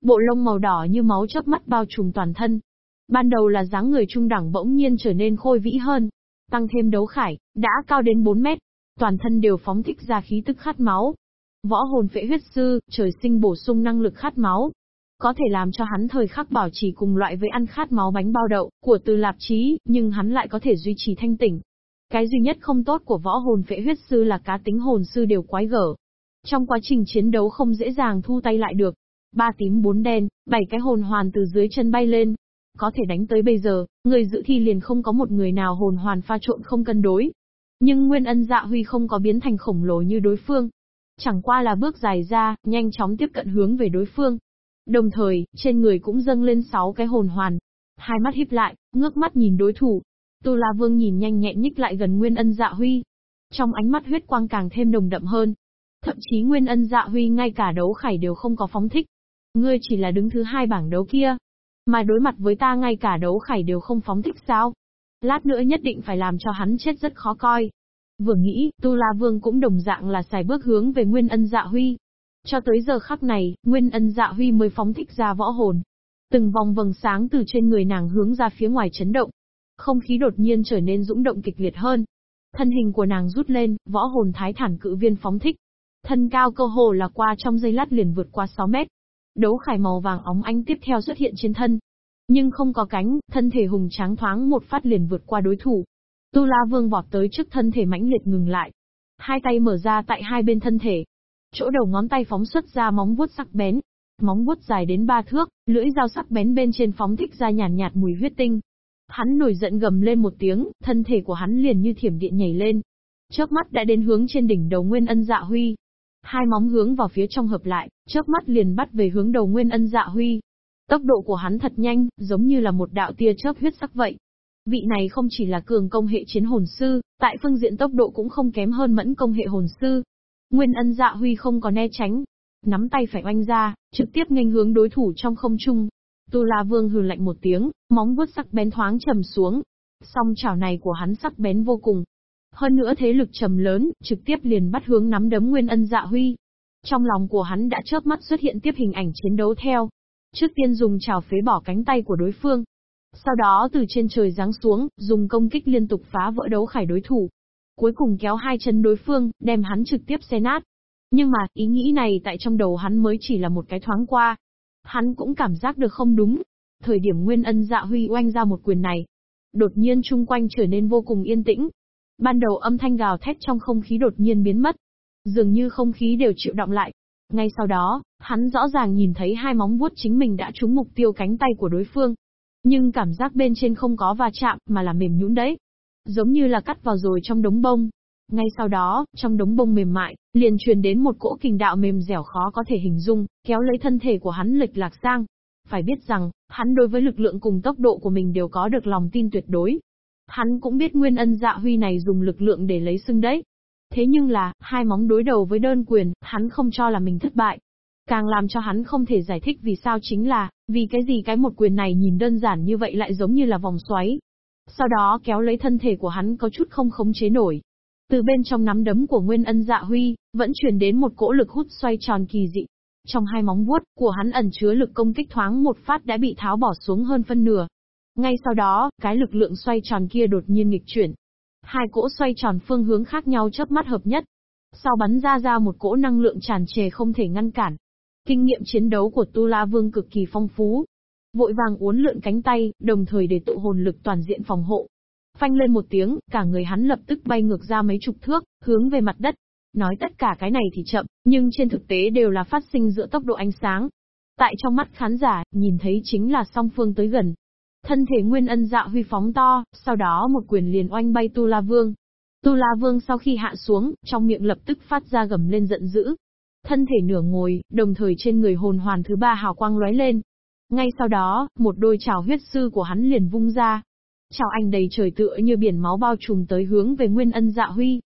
Bộ lông màu đỏ như máu chớp mắt bao trùm toàn thân. Ban đầu là dáng người trung đẳng bỗng nhiên trở nên khôi vĩ hơn. Tăng thêm đấu khải, đã cao đến 4 mét. Toàn thân đều phóng thích ra khí tức khát máu. Võ hồn phệ huyết sư, trời sinh bổ sung năng lực khát máu. Có thể làm cho hắn thời khắc bảo trì cùng loại với ăn khát máu bánh bao đậu, của từ lạp chí, nhưng hắn lại có thể duy trì thanh tỉnh. Cái duy nhất không tốt của võ hồn phệ huyết sư là cá tính hồn sư đều quái gở. Trong quá trình chiến đấu không dễ dàng thu tay lại được. Ba tím bốn đen, bảy cái hồn hoàn từ dưới chân bay lên. Có thể đánh tới bây giờ, người dự thi liền không có một người nào hồn hoàn pha trộn không cân đối. Nhưng Nguyên Ân Dạ Huy không có biến thành khổng lồ như đối phương, Chẳng qua là bước dài ra, nhanh chóng tiếp cận hướng về đối phương. Đồng thời, trên người cũng dâng lên sáu cái hồn hoàn. Hai mắt híp lại, ngước mắt nhìn đối thủ. Tu La Vương nhìn nhanh nhẹn nhích lại gần Nguyên Ân Dạ Huy. Trong ánh mắt huyết quang càng thêm nồng đậm hơn. Thậm chí Nguyên Ân Dạ Huy ngay cả đấu khải đều không có phóng thích. Ngươi chỉ là đứng thứ hai bảng đấu kia. Mà đối mặt với ta ngay cả đấu khải đều không phóng thích sao? Lát nữa nhất định phải làm cho hắn chết rất khó coi. Vừa nghĩ, Tu La Vương cũng đồng dạng là xài bước hướng về Nguyên Ân Dạ Huy. Cho tới giờ khắc này, Nguyên Ân Dạ Huy mới phóng thích ra võ hồn. Từng vòng vầng sáng từ trên người nàng hướng ra phía ngoài chấn động. Không khí đột nhiên trở nên dũng động kịch liệt hơn. Thân hình của nàng rút lên, võ hồn thái thản cự viên phóng thích. Thân cao cơ hồ là qua trong giây lát liền vượt qua 6 mét. Đấu khải màu vàng óng ánh tiếp theo xuất hiện trên thân. Nhưng không có cánh, thân thể hùng tráng thoáng một phát liền vượt qua đối thủ. Tu La Vương vọt tới trước thân thể mãnh liệt ngừng lại. Hai tay mở ra tại hai bên thân thể. Chỗ đầu ngón tay phóng xuất ra móng vuốt sắc bén. Móng vuốt dài đến ba thước, lưỡi dao sắc bén bên trên phóng thích ra nhàn nhạt, nhạt mùi huyết tinh. Hắn nổi giận gầm lên một tiếng, thân thể của hắn liền như thiểm điện nhảy lên. Chớp mắt đã đến hướng trên đỉnh đầu Nguyên Ân Dạ Huy. Hai móng hướng vào phía trong hợp lại, chớp mắt liền bắt về hướng đầu Nguyên Ân Dạ Huy. Tốc độ của hắn thật nhanh, giống như là một đạo tia chớp huyết sắc vậy. Vị này không chỉ là cường công hệ chiến hồn sư, tại phương diện tốc độ cũng không kém hơn mẫn công hệ hồn sư. Nguyên ân dạ huy không có né tránh. Nắm tay phải oanh ra, trực tiếp nghênh hướng đối thủ trong không trung. Tu La Vương hừ lạnh một tiếng, móng vuốt sắc bén thoáng trầm xuống. Song chảo này của hắn sắc bén vô cùng. Hơn nữa thế lực trầm lớn, trực tiếp liền bắt hướng nắm đấm Nguyên ân dạ huy. Trong lòng của hắn đã chớp mắt xuất hiện tiếp hình ảnh chiến đấu theo. Trước tiên dùng chảo phế bỏ cánh tay của đối phương, sau đó từ trên trời giáng xuống, dùng công kích liên tục phá vỡ đấu khải đối thủ. Cuối cùng kéo hai chân đối phương, đem hắn trực tiếp xé nát. Nhưng mà, ý nghĩ này tại trong đầu hắn mới chỉ là một cái thoáng qua. Hắn cũng cảm giác được không đúng. Thời điểm Nguyên Ân dạ huy oanh ra một quyền này. Đột nhiên chung quanh trở nên vô cùng yên tĩnh. Ban đầu âm thanh gào thét trong không khí đột nhiên biến mất. Dường như không khí đều chịu động lại. Ngay sau đó, hắn rõ ràng nhìn thấy hai móng vuốt chính mình đã trúng mục tiêu cánh tay của đối phương. Nhưng cảm giác bên trên không có va chạm, mà là mềm nhũn đấy. Giống như là cắt vào rồi trong đống bông. Ngay sau đó, trong đống bông mềm mại, liền truyền đến một cỗ kình đạo mềm dẻo khó có thể hình dung, kéo lấy thân thể của hắn lệch lạc sang. Phải biết rằng, hắn đối với lực lượng cùng tốc độ của mình đều có được lòng tin tuyệt đối. Hắn cũng biết nguyên ân dạ huy này dùng lực lượng để lấy xưng đấy. Thế nhưng là, hai móng đối đầu với đơn quyền, hắn không cho là mình thất bại. Càng làm cho hắn không thể giải thích vì sao chính là, vì cái gì cái một quyền này nhìn đơn giản như vậy lại giống như là vòng xoáy. Sau đó kéo lấy thân thể của hắn có chút không khống chế nổi. Từ bên trong nắm đấm của Nguyên Ân Dạ Huy, vẫn truyền đến một cỗ lực hút xoay tròn kỳ dị. Trong hai móng vuốt của hắn ẩn chứa lực công kích thoáng một phát đã bị tháo bỏ xuống hơn phân nửa. Ngay sau đó, cái lực lượng xoay tròn kia đột nhiên nghịch chuyển. Hai cỗ xoay tròn phương hướng khác nhau chớp mắt hợp nhất. Sau bắn ra ra một cỗ năng lượng tràn trề không thể ngăn cản. Kinh nghiệm chiến đấu của Tu La Vương cực kỳ phong phú. Vội vàng uốn lượn cánh tay, đồng thời để tụ hồn lực toàn diện phòng hộ. Phanh lên một tiếng, cả người hắn lập tức bay ngược ra mấy chục thước, hướng về mặt đất. Nói tất cả cái này thì chậm, nhưng trên thực tế đều là phát sinh giữa tốc độ ánh sáng. Tại trong mắt khán giả, nhìn thấy chính là song phương tới gần. Thân thể Nguyên Ân Dạ Huy phóng to, sau đó một quyền liền oanh bay Tu La Vương. Tu La Vương sau khi hạ xuống, trong miệng lập tức phát ra gầm lên giận dữ. Thân thể nửa ngồi, đồng thời trên người hồn hoàn thứ ba hào quang lóe lên. Ngay sau đó, một đôi chảo huyết sư của hắn liền vung ra. Chảo ảnh đầy trời tựa như biển máu bao trùm tới hướng về Nguyên Ân Dạ Huy.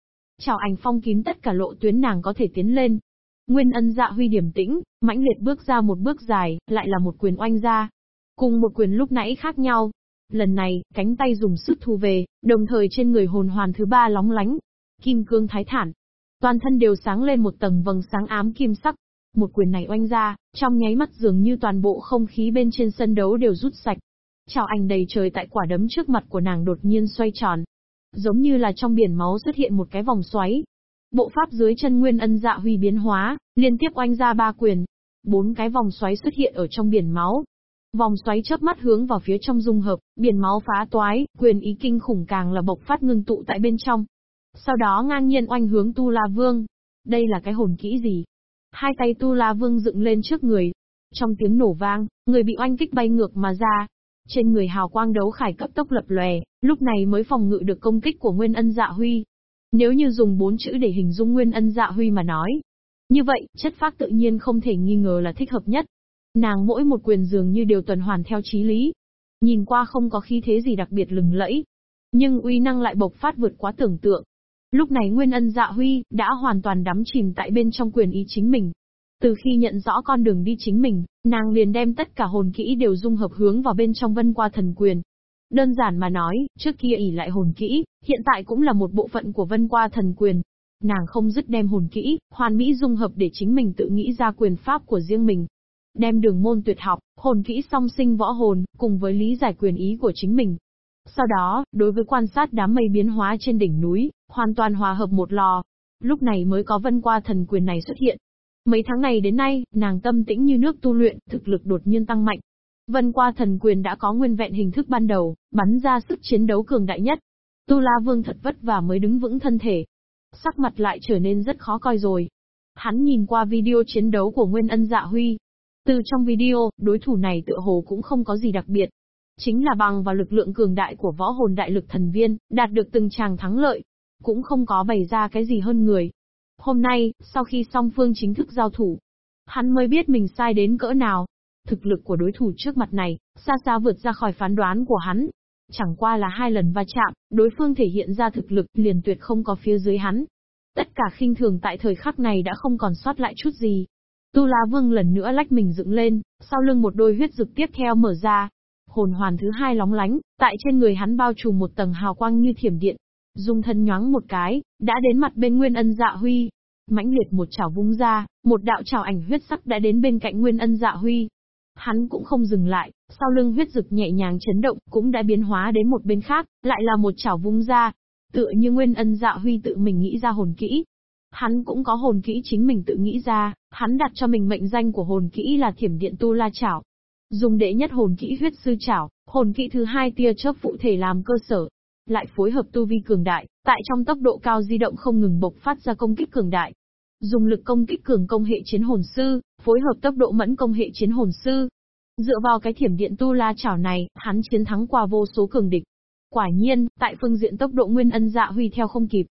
Chảo ảnh phong kín tất cả lộ tuyến nàng có thể tiến lên. Nguyên Ân Dạ Huy điểm tĩnh, mãnh liệt bước ra một bước dài, lại là một quyền oanh ra. Cùng một quyền lúc nãy khác nhau, Lần này, cánh tay dùng sức thu về, đồng thời trên người hồn hoàn thứ ba lóng lánh. Kim cương thái thản. Toàn thân đều sáng lên một tầng vầng sáng ám kim sắc. Một quyền này oanh ra, trong nháy mắt dường như toàn bộ không khí bên trên sân đấu đều rút sạch. Chào ảnh đầy trời tại quả đấm trước mặt của nàng đột nhiên xoay tròn. Giống như là trong biển máu xuất hiện một cái vòng xoáy. Bộ pháp dưới chân nguyên ân dạ huy biến hóa, liên tiếp oanh ra ba quyền. Bốn cái vòng xoáy xuất hiện ở trong biển máu, Vòng xoáy chớp mắt hướng vào phía trong dung hợp, biển máu phá toái, quyền ý kinh khủng càng là bộc phát ngưng tụ tại bên trong. Sau đó ngang nhiên oanh hướng Tu La Vương. Đây là cái hồn kỹ gì? Hai tay Tu La Vương dựng lên trước người. Trong tiếng nổ vang, người bị oanh kích bay ngược mà ra. Trên người hào quang đấu khải cấp tốc lập lòe, lúc này mới phòng ngự được công kích của Nguyên Ân Dạ Huy. Nếu như dùng bốn chữ để hình dung Nguyên Ân Dạ Huy mà nói, như vậy, chất phác tự nhiên không thể nghi ngờ là thích hợp nhất. Nàng mỗi một quyền dường như đều tuần hoàn theo trí lý. Nhìn qua không có khí thế gì đặc biệt lừng lẫy. Nhưng uy năng lại bộc phát vượt quá tưởng tượng. Lúc này Nguyên Ân Dạ Huy đã hoàn toàn đắm chìm tại bên trong quyền ý chính mình. Từ khi nhận rõ con đường đi chính mình, nàng liền đem tất cả hồn kỹ đều dung hợp hướng vào bên trong vân qua thần quyền. Đơn giản mà nói, trước kia ỉ lại hồn kỹ, hiện tại cũng là một bộ phận của vân qua thần quyền. Nàng không dứt đem hồn kỹ, hoàn mỹ dung hợp để chính mình tự nghĩ ra quyền pháp của riêng mình đem đường môn tuyệt học, hồn kỹ song sinh võ hồn, cùng với lý giải quyền ý của chính mình. Sau đó, đối với quan sát đám mây biến hóa trên đỉnh núi, hoàn toàn hòa hợp một lò. Lúc này mới có vân qua thần quyền này xuất hiện. Mấy tháng này đến nay, nàng tâm tĩnh như nước tu luyện, thực lực đột nhiên tăng mạnh. Vân qua thần quyền đã có nguyên vẹn hình thức ban đầu, bắn ra sức chiến đấu cường đại nhất. Tu La Vương thật vất vả mới đứng vững thân thể. Sắc mặt lại trở nên rất khó coi rồi. Hắn nhìn qua video chiến đấu của Nguyên Ân Dạ Huy, từ trong video, đối thủ này tựa hồ cũng không có gì đặc biệt. Chính là bằng vào lực lượng cường đại của võ hồn đại lực thần viên, đạt được từng tràng thắng lợi. Cũng không có bày ra cái gì hơn người. Hôm nay, sau khi song phương chính thức giao thủ, hắn mới biết mình sai đến cỡ nào. Thực lực của đối thủ trước mặt này, xa xa vượt ra khỏi phán đoán của hắn. Chẳng qua là hai lần va chạm, đối phương thể hiện ra thực lực liền tuyệt không có phía dưới hắn. Tất cả khinh thường tại thời khắc này đã không còn sót lại chút gì. Tu La Vương lần nữa lách mình dựng lên, sau lưng một đôi huyết dực tiếp theo mở ra. Hồn hoàn thứ hai lóng lánh, tại trên người hắn bao trùm một tầng hào quang như thiểm điện. Dung thân nhoáng một cái, đã đến mặt bên Nguyên Ân Dạ Huy. Mãnh liệt một chảo vung ra, một đạo chảo ảnh huyết sắc đã đến bên cạnh Nguyên Ân Dạ Huy. Hắn cũng không dừng lại, sau lưng huyết dực nhẹ nhàng chấn động, cũng đã biến hóa đến một bên khác, lại là một chảo vung ra. Tựa như Nguyên Ân Dạ Huy tự mình nghĩ ra hồn kỹ, Hắn cũng có hồn kỹ chính mình tự nghĩ ra, hắn đặt cho mình mệnh danh của hồn kỹ là thiểm điện tu la chảo. Dùng đệ nhất hồn kỹ huyết sư chảo, hồn kỹ thứ hai tia chớp phụ thể làm cơ sở. Lại phối hợp tu vi cường đại, tại trong tốc độ cao di động không ngừng bộc phát ra công kích cường đại. Dùng lực công kích cường công hệ chiến hồn sư, phối hợp tốc độ mẫn công hệ chiến hồn sư. Dựa vào cái thiểm điện tu la chảo này, hắn chiến thắng qua vô số cường địch. Quả nhiên, tại phương diện tốc độ nguyên ân dạ huy theo không kịp,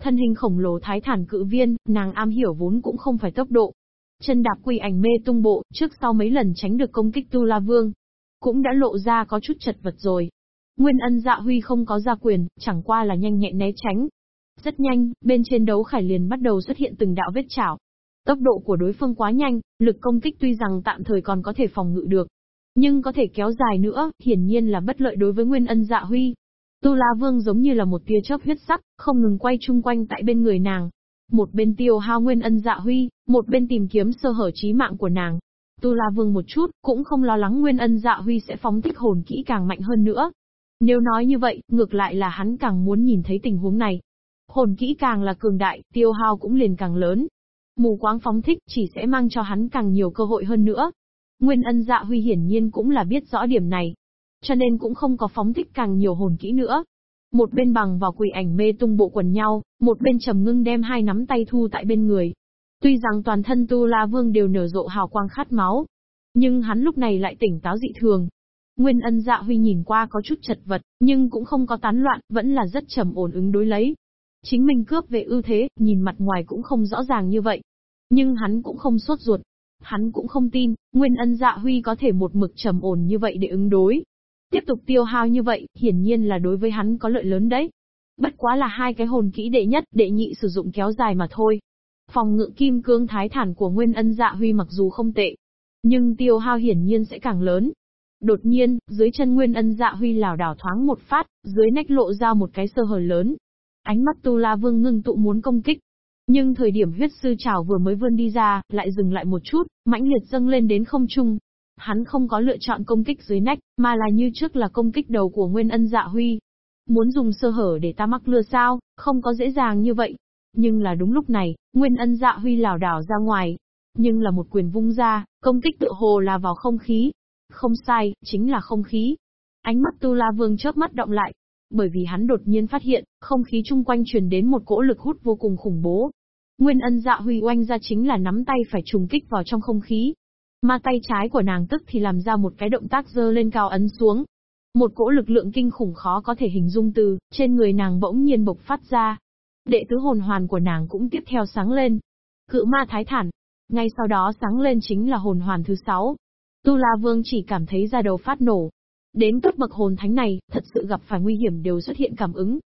Thân hình khổng lồ thái thản cự viên, nàng am hiểu vốn cũng không phải tốc độ. Chân đạp quỷ ảnh mê tung bộ, trước sau mấy lần tránh được công kích Tu La Vương. Cũng đã lộ ra có chút chật vật rồi. Nguyên ân dạ huy không có gia quyền, chẳng qua là nhanh nhẹn né tránh. Rất nhanh, bên trên đấu khải liền bắt đầu xuất hiện từng đạo vết chảo. Tốc độ của đối phương quá nhanh, lực công kích tuy rằng tạm thời còn có thể phòng ngự được. Nhưng có thể kéo dài nữa, hiển nhiên là bất lợi đối với Nguyên ân dạ huy. Tu La Vương giống như là một tia chớp huyết sắc, không ngừng quay chung quanh tại bên người nàng. Một bên tiêu hao nguyên ân dạ huy, một bên tìm kiếm sơ hở trí mạng của nàng. Tu La Vương một chút, cũng không lo lắng nguyên ân dạ huy sẽ phóng thích hồn kỹ càng mạnh hơn nữa. Nếu nói như vậy, ngược lại là hắn càng muốn nhìn thấy tình huống này. Hồn kỹ càng là cường đại, tiêu hao cũng liền càng lớn. Mù quáng phóng thích chỉ sẽ mang cho hắn càng nhiều cơ hội hơn nữa. Nguyên ân dạ huy hiển nhiên cũng là biết rõ điểm này, cho nên cũng không có phóng thích càng nhiều hồn kỹ nữa. Một bên bằng vào quỷ ảnh mê tung bộ quần nhau, một bên trầm ngưng đem hai nắm tay thu tại bên người. Tuy rằng toàn thân Tu La Vương đều nở rộ hào quang khát máu, Nhưng hắn lúc này lại tỉnh táo dị thường. Nguyên ân dạ huy nhìn qua có chút chật vật, nhưng cũng không có tán loạn, vẫn là rất trầm ổn ứng đối lấy. Chính mình cướp về ưu thế, nhìn mặt ngoài cũng không rõ ràng như vậy. Nhưng hắn cũng không sốt ruột. Hắn cũng không tin, Nguyên ân dạ huy có thể một mực trầm ổn như vậy để ứng đối. Tiếp tục tiêu hao như vậy, hiển nhiên là đối với hắn có lợi lớn đấy. Bất quá là hai cái hồn kỹ đệ nhất, đệ nhị sử dụng kéo dài mà thôi. Phòng ngự kim cương thái thản của Nguyên ân dạ huy mặc dù không tệ, nhưng tiêu hao hiển nhiên sẽ càng lớn. Đột nhiên, dưới chân Nguyên ân dạ huy lảo đảo thoáng một phát, dưới nách lộ ra một cái sơ hở lớn. Ánh mắt Tu La Vương ngưng tụ muốn công kích. Nhưng thời điểm huyết sư trảo vừa mới vươn đi ra, lại dừng lại một chút, mãnh liệt dâng lên đến không trung. Hắn không có lựa chọn công kích dưới nách, mà là như trước là công kích đầu của Nguyên ân dạ huy. Muốn dùng sơ hở để ta mắc lừa sao, không có dễ dàng như vậy. Nhưng là đúng lúc này, Nguyên ân dạ huy lảo đảo ra ngoài. Nhưng là một quyền vung ra, công kích tự hồ là vào không khí. Không sai, chính là không khí. Ánh mắt Tu La Vương chớp mắt động lại. Bởi vì hắn đột nhiên phát hiện, không khí chung quanh truyền đến một cỗ lực hút vô cùng khủng bố. Nguyên ân dạ huy oanh ra chính là nắm tay phải trùng kích vào trong không khí. Mà tay trái của nàng tức thì làm ra một cái động tác dơ lên cao ấn xuống, một cỗ lực lượng kinh khủng khó có thể hình dung từ, trên người nàng bỗng nhiên bộc phát ra. Đệ tứ hồn hoàn của nàng cũng tiếp theo sáng lên. Cự ma thái thản. Ngay sau đó sáng lên chính là hồn hoàn thứ sáu. Tu La Vương chỉ cảm thấy ra đầu phát nổ. Đến cấp bậc hồn thánh này, thật sự gặp phải nguy hiểm đều xuất hiện cảm ứng.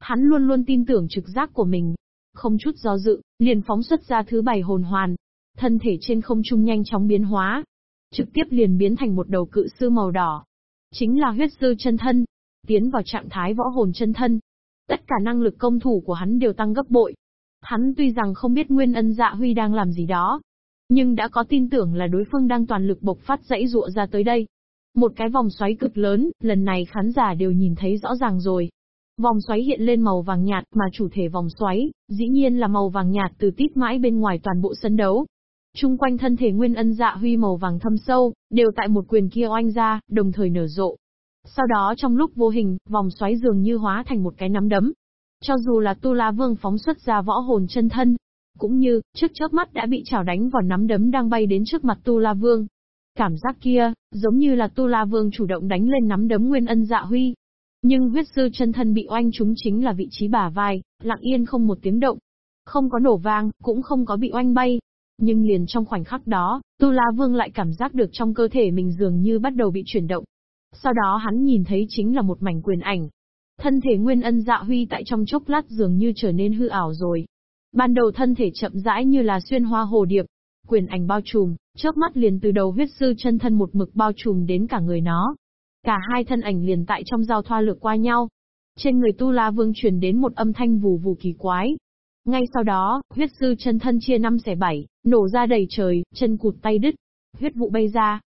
Hắn luôn luôn tin tưởng trực giác của mình. Không chút do dự, liền phóng xuất ra thứ bảy hồn hoàn. Thân thể trên không trung nhanh chóng biến hóa. Trực tiếp liền biến thành một đầu cự sư màu đỏ, Chính là huyết sư chân thân. Tiến vào trạng thái võ hồn chân thân. Tất cả năng lực công thủ của hắn đều tăng gấp bội. Hắn tuy rằng không biết Nguyên Ân Dạ Huy đang làm gì đó, nhưng đã có tin tưởng là đối phương đang toàn lực bộc phát dãy dụa ra tới đây. Một cái vòng xoáy cực lớn, lần này khán giả đều nhìn thấy rõ ràng rồi. Vòng xoáy hiện lên màu vàng nhạt mà chủ thể vòng xoáy, dĩ nhiên là màu vàng nhạt từ tít mãi bên ngoài toàn bộ sân đấu. Trung quanh thân thể Nguyên Ân Dạ Huy màu vàng thâm sâu, đều tại một quyền kia oanh ra, đồng thời nở rộ. Sau đó trong lúc vô hình, vòng xoáy dường như hóa thành một cái nắm đấm. Cho dù là Tu La Vương phóng xuất ra võ hồn chân thân, cũng như, trước chớp mắt đã bị chảo đánh vào nắm đấm đang bay đến trước mặt Tu La Vương. Cảm giác kia, giống như là Tu La Vương chủ động đánh lên nắm đấm Nguyên Ân Dạ Huy. Nhưng huyết sư chân thân bị oanh chúng chính là vị trí bả vai, lặng yên không một tiếng động. Không có nổ vang, cũng không có bị oanh bay, nhưng liền trong khoảnh khắc đó, Tu La Vương lại cảm giác được trong cơ thể mình dường như bắt đầu bị chuyển động. Sau đó hắn nhìn thấy chính là một mảnh quyền ảnh. Thân thể Nguyên Ân Dạ Huy tại trong chốc lát dường như trở nên hư ảo rồi. Ban đầu thân thể chậm rãi như là xuyên hoa hồ điệp, quyền ảnh bao trùm, chớp mắt liền từ đầu huyết sư chân thân một mực bao trùm đến cả người nó. Cả hai thân ảnh liền tại trong giao thoa lược qua nhau. Trên người Tu La Vương truyền đến một âm thanh vù vù kỳ quái, ngay sau đó, huyết sư chân thân chia năm xẻ bảy, nổ ra đầy trời, chân cụt tay đứt, huyết vụ bay ra.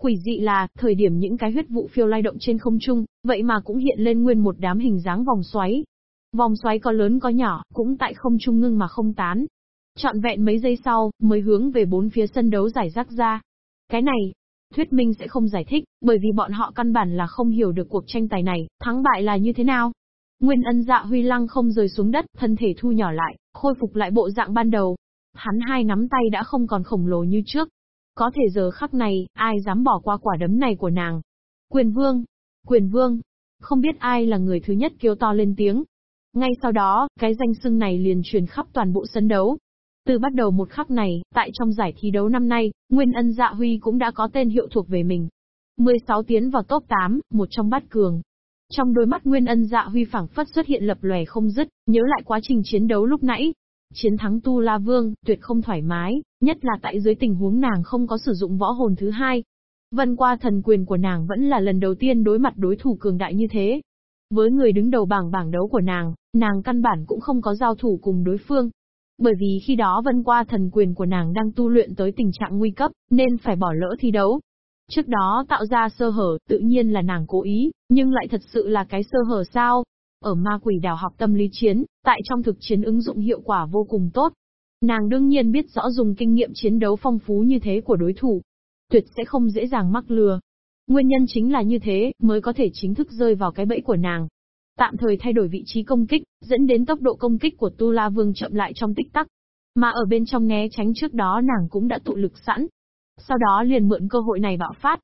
Quỷ dị là, thời điểm những cái huyết vụ phiêu lai động trên không trung, vậy mà cũng hiện lên nguyên một đám hình dáng vòng xoáy. Vòng xoáy có lớn có nhỏ, cũng tại không trung ngưng mà không tán. Chọn vẹn mấy giây sau, mới hướng về bốn phía sân đấu giải rác ra. Cái này, thuyết minh sẽ không giải thích, bởi vì bọn họ căn bản là không hiểu được cuộc tranh tài này, thắng bại là như thế nào. Nguyên ân dạ huy lăng không rời xuống đất, thân thể thu nhỏ lại, khôi phục lại bộ dạng ban đầu. Hắn hai nắm tay đã không còn khổng lồ như trước. Có thể giờ khắc này, ai dám bỏ qua quả đấm này của nàng. Quyền vương! Quyền vương! Không biết ai là người thứ nhất kêu to lên tiếng. Ngay sau đó, cái danh xưng này liền truyền khắp toàn bộ sân đấu. Từ bắt đầu một khắc này, tại trong giải thi đấu năm nay, Nguyên Ân Dạ Huy cũng đã có tên hiệu thuộc về mình. 16 tiến vào top 8, một trong bát cường, trong đôi mắt Nguyên Ân Dạ Huy phảng phất xuất hiện lập lòe không dứt, nhớ lại quá trình chiến đấu lúc nãy. Chiến thắng Tu La Vương, tuyệt không thoải mái, nhất là tại dưới tình huống nàng không có sử dụng võ hồn thứ hai. Vân qua thần quyền của nàng vẫn là lần đầu tiên đối mặt đối thủ cường đại như thế. Với người đứng đầu bảng bảng đấu của nàng, nàng căn bản cũng không có giao thủ cùng đối phương. Bởi vì khi đó vân qua thần quyền của nàng đang tu luyện tới tình trạng nguy cấp, nên phải bỏ lỡ thi đấu. Trước đó tạo ra sơ hở, tự nhiên là nàng cố ý, nhưng lại thật sự là cái sơ hở sao? Ở ma quỷ đảo học tâm lý chiến, tại trong thực chiến ứng dụng hiệu quả vô cùng tốt. Nàng đương nhiên biết rõ dùng kinh nghiệm chiến đấu phong phú như thế của đối thủ. Tuyệt sẽ không dễ dàng mắc lừa. Nguyên nhân chính là như thế, mới có thể chính thức rơi vào cái bẫy của nàng. Tạm thời thay đổi vị trí công kích, dẫn đến tốc độ công kích của Tu La Vương chậm lại trong tích tắc. Mà ở bên trong né tránh trước đó nàng cũng đã tụ lực sẵn, sau đó liền mượn cơ hội này bạo phát.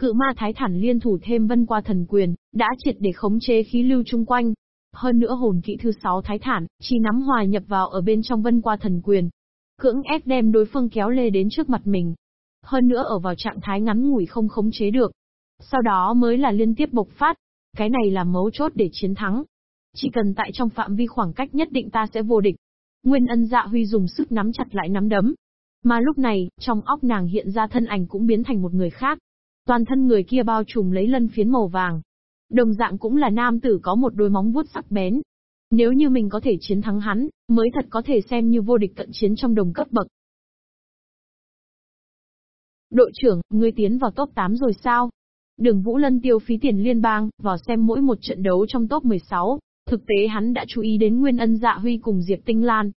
Cự ma thái thản liên thủ thêm vân qua thần quyền, đã triệt để khống chế khí lưu chung quanh. Hơn nữa hồn kỹ thứ sáu thái thản, chỉ nắm hòa nhập vào ở bên trong vân qua thần quyền. Cưỡng ép đem đối phương kéo lê đến trước mặt mình. Hơn nữa ở vào trạng thái ngắn ngủi không khống chế được. Sau đó mới là liên tiếp bộc phát. Cái này là mấu chốt để chiến thắng. Chỉ cần tại trong phạm vi khoảng cách nhất định ta sẽ vô địch. Nguyên ân dạ huy dùng sức nắm chặt lại nắm đấm. Mà lúc này, trong óc nàng hiện ra thân ảnh cũng biến thành một người khác. Toàn thân người kia bao trùm lấy lân phiến màu vàng. Đồng dạng cũng là nam tử có một đôi móng vuốt sắc bén. Nếu như mình có thể chiến thắng hắn, mới thật có thể xem như vô địch cận chiến trong đồng cấp bậc. Đội trưởng, ngươi tiến vào top 8 rồi sao? Đường Vũ Lân tiêu phí tiền liên bang, vào xem mỗi một trận đấu trong top 16. Thực tế hắn đã chú ý đến Nguyên Ân Dạ Huy cùng Diệp Tinh Lan.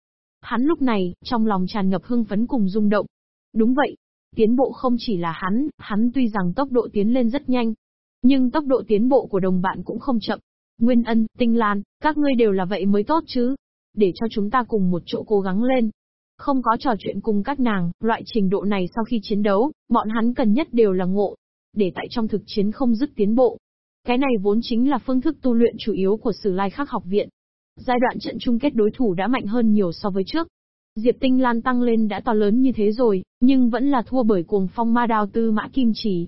Hắn lúc này, trong lòng tràn ngập hưng phấn cùng rung động. Đúng vậy, tiến bộ không chỉ là hắn, hắn tuy rằng tốc độ tiến lên rất nhanh, nhưng tốc độ tiến bộ của đồng bạn cũng không chậm. Nguyên Ân, Tinh Lan, các ngươi đều là vậy mới tốt chứ. Để cho chúng ta cùng một chỗ cố gắng lên. Không có trò chuyện cùng các nàng, loại trình độ này sau khi chiến đấu, bọn hắn cần nhất đều là ngộ. Để tại trong thực chiến không dứt tiến bộ. Cái này vốn chính là phương thức tu luyện chủ yếu của Sử Lai Khắc học viện. Giai đoạn trận chung kết đối thủ đã mạnh hơn nhiều so với trước. Diệp Tinh Lan tăng lên đã to lớn như thế rồi, nhưng vẫn là thua bởi cuồng phong ma đao tư mã kim chỉ.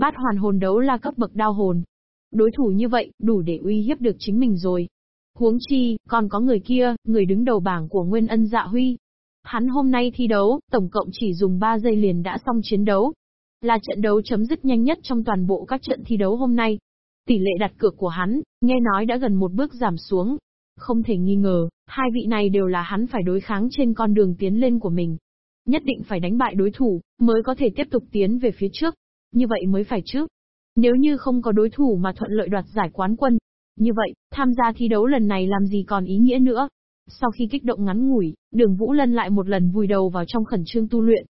Bát hoàn hồn đấu là cấp bậc đao hồn. Đối thủ như vậy, đủ để uy hiếp được chính mình rồi. Huống chi, còn có người kia, người đứng đầu bảng của Nguyên Ân Dạ Huy. Hắn hôm nay thi đấu, tổng cộng chỉ dùng 3 giây liền đã xong chiến đấu. Là trận đấu chấm dứt nhanh nhất trong toàn bộ các trận thi đấu hôm nay. Tỷ lệ đặt cược của hắn, nghe nói đã gần một bước giảm xuống. Không thể nghi ngờ, hai vị này đều là hắn phải đối kháng trên con đường tiến lên của mình. Nhất định phải đánh bại đối thủ, mới có thể tiếp tục tiến về phía trước. Như vậy mới phải chứ. Nếu như không có đối thủ mà thuận lợi đoạt giải quán quân. Như vậy, tham gia thi đấu lần này làm gì còn ý nghĩa nữa. Sau khi kích động ngắn ngủi, đường Vũ Lân lại một lần vùi đầu vào trong khẩn trương tu luyện.